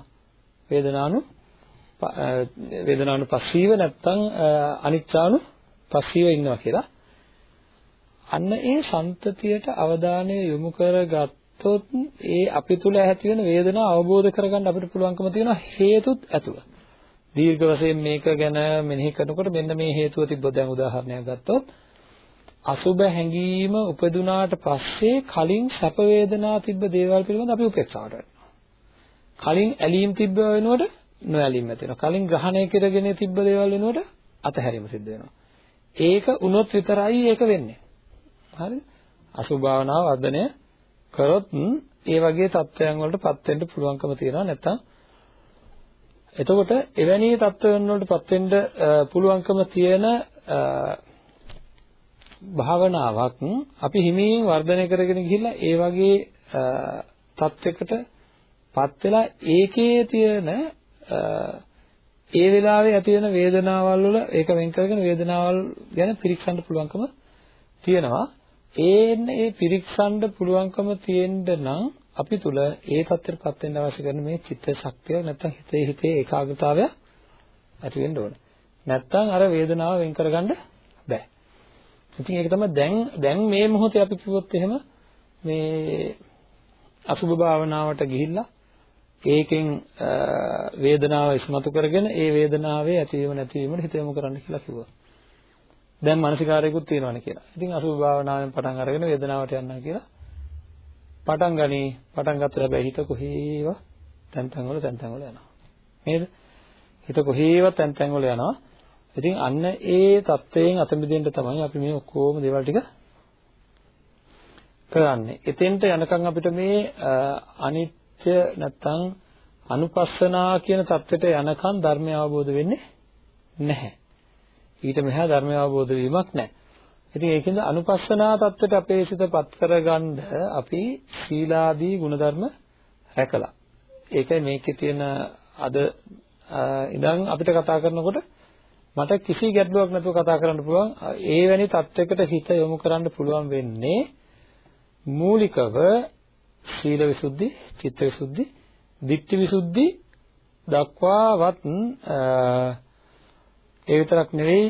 වේදනානු වේදනානු පස්සීව නැත්තම් අනිච්චානු පස්සීව ඉන්නවා කියලා. අන්න ඒ සන්තතියට අවධානය යොමු කරගත්තොත් ඒ අපි තුල ඇති වෙන වේදනාව අවබෝධ කරගන්න අපිට පුළුවන්කම තියෙනවා හේතුත් ඇතුව. දීර්ඝ වශයෙන් මේක ගැන මෙනෙහි කරනකොට මෙන්න මේ හේතුව තිබ්බොත් දැන් උදාහරණයක් ගත්තොත් අසුබ හැඟීම උපදුනාට පස්සේ කලින් සැප වේදනා තිබ්බ දේවල් පිළිබඳ අපි උපේක්ෂාවට වෙනවා. කලින් ඇලීම් තිබ්බ වෙනකොට නොඇලීම් ඇති වෙනවා. කලින් ග්‍රහණය කරගෙන තිබ්බ දේවල් වෙනකොට අතහැරීම සිද්ධ වෙනවා. ඒක උනොත් විතරයි ඒක වෙන්නේ. හරිද? අසුභ භාවනාව වර්ධනය කරොත් ඒ වගේ තත්ත්වයන් වලටපත් වෙන්න පුළුවන්කම තියෙනවා නැත්නම් එතකොට එවැනි තත්ත්වයන් වලටපත් වෙන්න පුළුවන්කම තියෙන භාවනාවක් අපි හිමින් වර්ධනය කරගෙන ගිහිල්ලා ඒ වගේ තත්යකටපත් වෙලා ඒකේ තියෙන ඒ වෙලාවේ ඇති වෙන වේදනාවල් වල ඒක වෙන් කරගෙන වේදනාවල් ගැන පිරික්සන්න පුළුවන්කම තියෙනවා. ඒන්න ඒ පිරික්සන්න පුළුවන්කම තියෙන්න නම් අපි තුල ඒ தත්ත්වයටපත් වෙන්න අවශ්‍ය කරන මේ චිත්ත ශක්තිය නැත්නම් හිතේ හිතේ ඒකාග්‍රතාවය ඇති වෙන්න ඕන. නැත්නම් අර වේදනාව වෙන් කරගන්න බෑ. ඉතින් ඒක තමයි දැන් දැන් මේ මොහොතේ අපි කිව්වොත් එහෙම මේ අසුභ භාවනාවට ගිහිල්ලා ඒකෙන් වේදනාව ඉස්මතු කරගෙන ඒ වේදනාවේ ඇතිවීම නැතිවීමට හිත යොමු කරන්න කියලා කිව්වා. දැන් මානසිකාරයකුත් තියෙනවනේ කියලා. ඉතින් අසුභ භාවනාවෙන් පටන් අරගෙන වේදනාවට යනවා කියලා පටන් ගනි පටන් ගත්තට හැබැයි හිත කොහේව තැන් තැන් වල තැන් තැන් වල යනවා. නේද? හිත කොහේවත් තැන් තැන් වල යනවා. ඉතින් අන්න ඒ தත්වයෙන් අත මිදෙන්න තමයි අපි මේ ඔක්කොම දේවල් ටික කරන්නේ. එතෙන්ට යනකම් අපිට මේ අනිත්‍ය නැත්තම් අනුපස්සනා කියන தත්වෙට යනකම් ධර්මය අවබෝධ වෙන්නේ නැහැ. ඊට මෙහා ධර්මය අවබෝධ වීමක් නැහැ. ඉතින් ඒකෙන්ද අනුපස්සනා தත්වෙට අපේ සිතපත් කරගන්න අපි සීලාදී ගුණධර්ම රැකලා. ඒකයි මේකේ තියෙන අද ඉඳන් අපිට කතා කරනකොට මට කිසි ගැටලුවක් නැතුව කතා කරන්න පුළුවන්. ඒ වැනි தත්වයකට හිත යොමු කරන්න පුළුවන් වෙන්නේ මූලිකව සීල විසුද්ධි, චිත්ත විසුද්ධි, ditthi විසුද්ධි දක්වාවත් ඒ විතරක් නෙවෙයි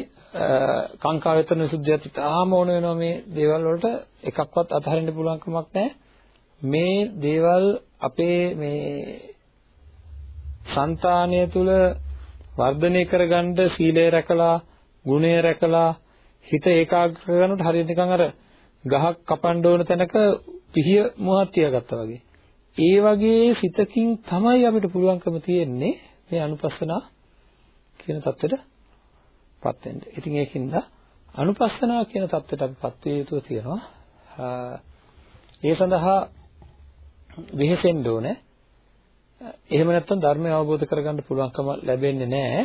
කාංකා වේතන සුද්ධියත් ඉතාම ඕන වෙනවා මේ දේවල් වලට එකක්වත් අතහරින්න පුළුවන් කමක් නැහැ. මේ දේවල් අපේ මේ సంతානය තුල වර්ධනය කරගන්න සීලය රැකලා, ගුණය රැකලා, හිත ඒකාග්‍ර කරගන්නට හරියට නිකන් අර ගහක් කපන්න ඕන තැනක පිහිය මොහක් තියාගත්තා වගේ. ඒ වගේ සිතකින් තමයි අපිට පුළුවන්කම තියෙන්නේ මේ අනුපස්සනා කියන தත්තෙට පත් වෙන්න. ඉතින් ඒකින්ද අනුපස්සනාව කියන தත්ත්වයට අපිපත් විය යුතු තියෙනවා. ඒ සඳහා වෙහෙසෙන්න ඕනේ. එහෙම නැත්නම් ධර්මය අවබෝධ කරගන්න පුළුවන්කම ලැබෙන්නේ නැහැ.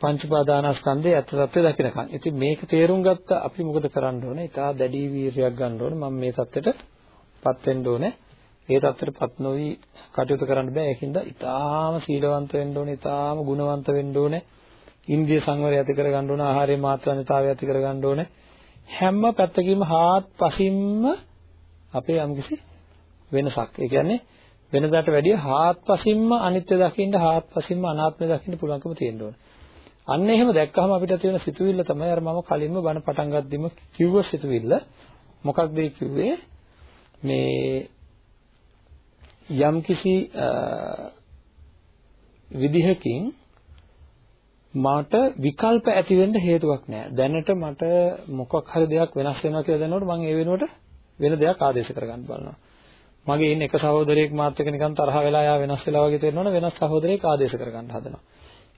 පංච පාදානස්කන්ධයේ ඇත්ත తත්වය දකිනකම්. ඉතින් මේක තේරුම් ගත්ත අපි මොකද කරන්න ඕනේ? ඉතා දැඩි වීරියක් ගන්න ඕනේ. මම මේ தත්ත්වයටපත් වෙන්න ඕනේ. ඒ தත්ත්වයටපත් නොවි කටයුතු කරන්න බෑ. ඒකින්ද ඉතාම සීලවන්ත වෙන්න ඕනේ. ඉතාම ගුණවන්ත වෙන්න ඕනේ. ඉන්ද්‍රිය සංවරය ඇති කරගන්න ඕනේ. ආහාරයේ මාත්‍රාන්‍යතාවය ඇති කරගන්න ඕනේ. හැම පැත්තකින්ම හාත්පසින්ම අපේ යම්කිසි වෙනසක්. ඒ කියන්නේ වෙනදාට වැඩිය හාත්පසින්ම අනිත්‍ය දකින්න හාත්පසින්ම අනාත්මය දකින්න පුළුවන්කම තියෙන්න ඕනේ. අන්න එහෙම දැක්කහම අපිට තියෙන සිතුවිල්ල තමයි අර මම කලින්ම බණ පටන් ගද්දිම කිව්ව සිතුවිල්ල. මොකක්ද ඒ කිව්වේ? මේ යම්කිසි විදිහකින් මට විකල්ප ඇති වෙන්න හේතුවක් නැහැ. දැනට මට මොකක් හරි දෙයක් වෙනස් වෙනවා කියලා දැනනකොට මම ඒ වෙනුවට වෙන දෙයක් ආදේශ කරගන්න බලනවා. මගේ ඉන්න එක සහෝදරයෙක් මාත් එක්ක නිකන් තරහ වෙලා යා වෙනස් වෙලා වගේ තේරෙනවනේ වෙනස් සහෝදරයෙක් ආදේශ කරගන්න හදනවා.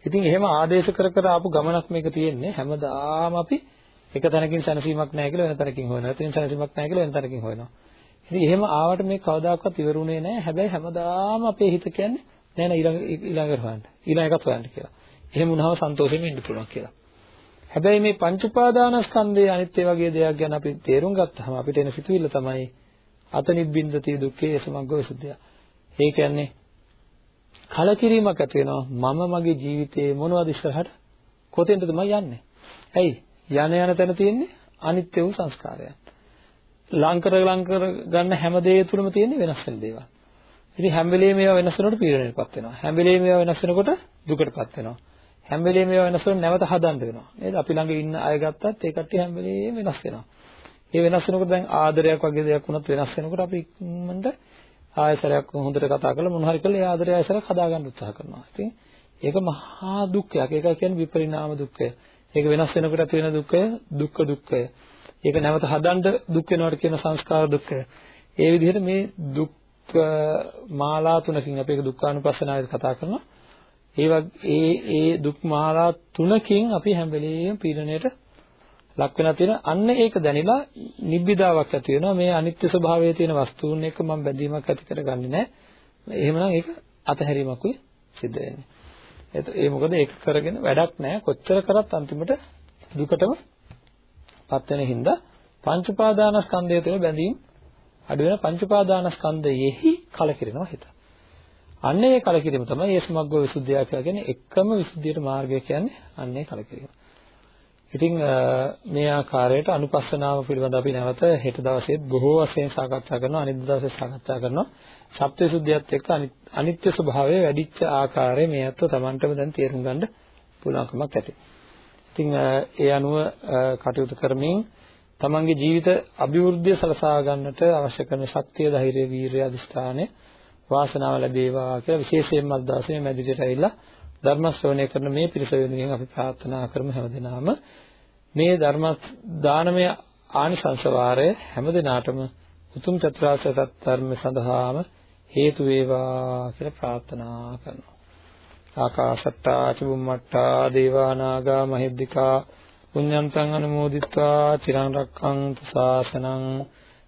ඉතින් එහෙම ආදේශ කර කර ආපු ගමනක් මේක තියෙන්නේ හැමදාම අපි එක තැනකින් සැනසීමක් නැහැ කියලා වෙන තැනකින් හොයනවා. එතනින් සැනසීමක් නැහැ කියලා වෙන තැනකින් හොයනවා. ඉතින් එහෙම ආවට මේ කවදාකවත් ඉවරුනේ නැහැ. හැබැයි හැමදාම අපේ හිත කියන්නේ නෑ නෑ ඊළඟ ඊළඟට හොයන්න. ඊළඟ එකත් හොයන්න කියලා. එහෙම වුණාම සන්තෝෂෙම ඉන්න පුළුවන් කියලා. හැබැයි මේ පංච උපාදානස්කන්ධයේ අනිත්‍ය වගේ දෙයක් ගැන අපි තේරුම් ගත්තාම අපිට එන සිතුවිල්ල තමයි අතනිබ්බින්දති දුක්ඛේ සමග්ගෝ විසුද්ධිය. ඒ කියන්නේ කලකිරීමක් ඇති වෙනවා මම මගේ ජීවිතේ මොනවද ඉස්සරහට කොතෙන්ද තමයි යන්නේ? ඇයි? යන යන තැන තියෙන්නේ අනිත්‍ය වූ සංස්කාරයන්. ලංකර ලංකර ගන්න හැම දෙය තුළම තියෙන වෙනස් වෙන දේවල්. ඉතින් හැම වෙලේම මේවා වෙනස් වෙනකොට පීඩනයටපත් වෙනවා. හැම වෙලේම මේවා වෙනස් වෙනකොට දුකටපත් වෙනවා. හැම වෙලේම මේවා වෙනස් වෙනකොට නැවත හදන්න වෙනවා. නේද? අපි ළඟ ඉන්න අය ගත්තත් ඒ කට්ටිය හැම වෙලේම වෙනස් වෙනවා. ඒ වෙනස් වෙනකොට දැන් ආදරයක් වගේ දෙයක් වුණත් වෙනස් වෙනකොට අපි ඉක්මනට ආයසරයක් හොඳට කතා කරලා මොන හරි කරලා ඒ ආදරය ආයසරයක් හදාගන්න උත්සාහ කරනවා. ඉතින් ඒක මහා දුක්ඛයක්. ඒක කියන්නේ විපරිණාම දුක්ඛය. ඒක වෙනස් වෙනකොට ඇති වෙන දුක්ඛය දුක්ඛ දුක්ඛය. ඒක නැවත හදන්න දුක් වෙනවට කියන සංස්කාර දුක්ඛය. ඒ විදිහට මේ දුක් මාලා තුනකින් අපි ඒක දුක්ඛානුපස්සනාවේ කතා කරනවා. ඒ ඒ ඒ දුක් මාලා තුනකින් අපි හැම වෙලෙම පීඩණයට ලක් වෙලා තියෙන. අන්න ඒක දැනিলা නිබ්බිදාවක් ඇති වෙනවා. මේ අනිත්‍ය ස්වභාවයේ තියෙන වස්තුන් එක්ක මම බැඳීමක් ඇති කරගන්නේ නැහැ. එහෙමනම් ඒක අතහැරීමකුයි සිද්ධ වෙන්නේ. ඒ මොකද ඒක කරගෙන වැඩක් නැහැ. කොච්චර කරත් අන්තිමට දුකටම පත් වෙන හින්දා පංච උපාදානස්කන්ධය තුළ බැඳීම් අඩු වෙන පංච උපාදානස්කන්ධයෙහි කලකිරෙනවා හිත. අන්න ඒ කලකිරීම තමයි ඒ සමග්ගෝ විසුද්ධිය කියලා කියන්නේ එකම විසුද්ධියට මාර්ගය කියන්නේ අන්න ඒ කලකිරීම. ඉතින් මේ ආකාරයට අනුපස්සනාව පිළිබඳ අපි නැවත හෙට දවසේත් බොහෝ වශයෙන් සාකච්ඡා කරනවා අනිත් දවසේ සාකච්ඡා කරනවා සත්‍යසුද්ධියත් එක්ක අනිත්‍ය ස්වභාවය වැඩිච්ච ආකාරය මේ අත්ව Tamanටම දැන් තේරුම් ගන්න පුළුවන්කමක් ඇති. ඉතින් ඒ අනුව කටයුතු කරමින් තමන්ගේ ජීවිත අභිවෘද්ධිය සලසා ගන්නට අවශ්‍ය කරන ශක්තිය, ධෛර්යය, වීරිය, අධිෂ්ඨානය වාසනාව ලැබේවා කියලා විශේෂයෙන්ම අදදාසේ මැදිරියට ඇවිල්ලා ධර්ම ශ්‍රවණය කරන මේ පිරිස වෙනුවෙන් අපි ප්‍රාර්ථනා කරමු හැමදෙනාම මේ ධර්ම දානමය ආනිසංස වාරය හැමදෙනාටම උතුම් චතුරාර්ය සත්‍ය ධර්ම සඳහාම හේතු වේවා කියලා ප්‍රාර්ථනා කරනවා. ආකාශට්ටා චුම්මට්ටා දේවා නාග මහිද්దికා පුඤ්ඤන්තං අනුමෝදිත්වා චිරං රක්ඛන්තු ශාසනං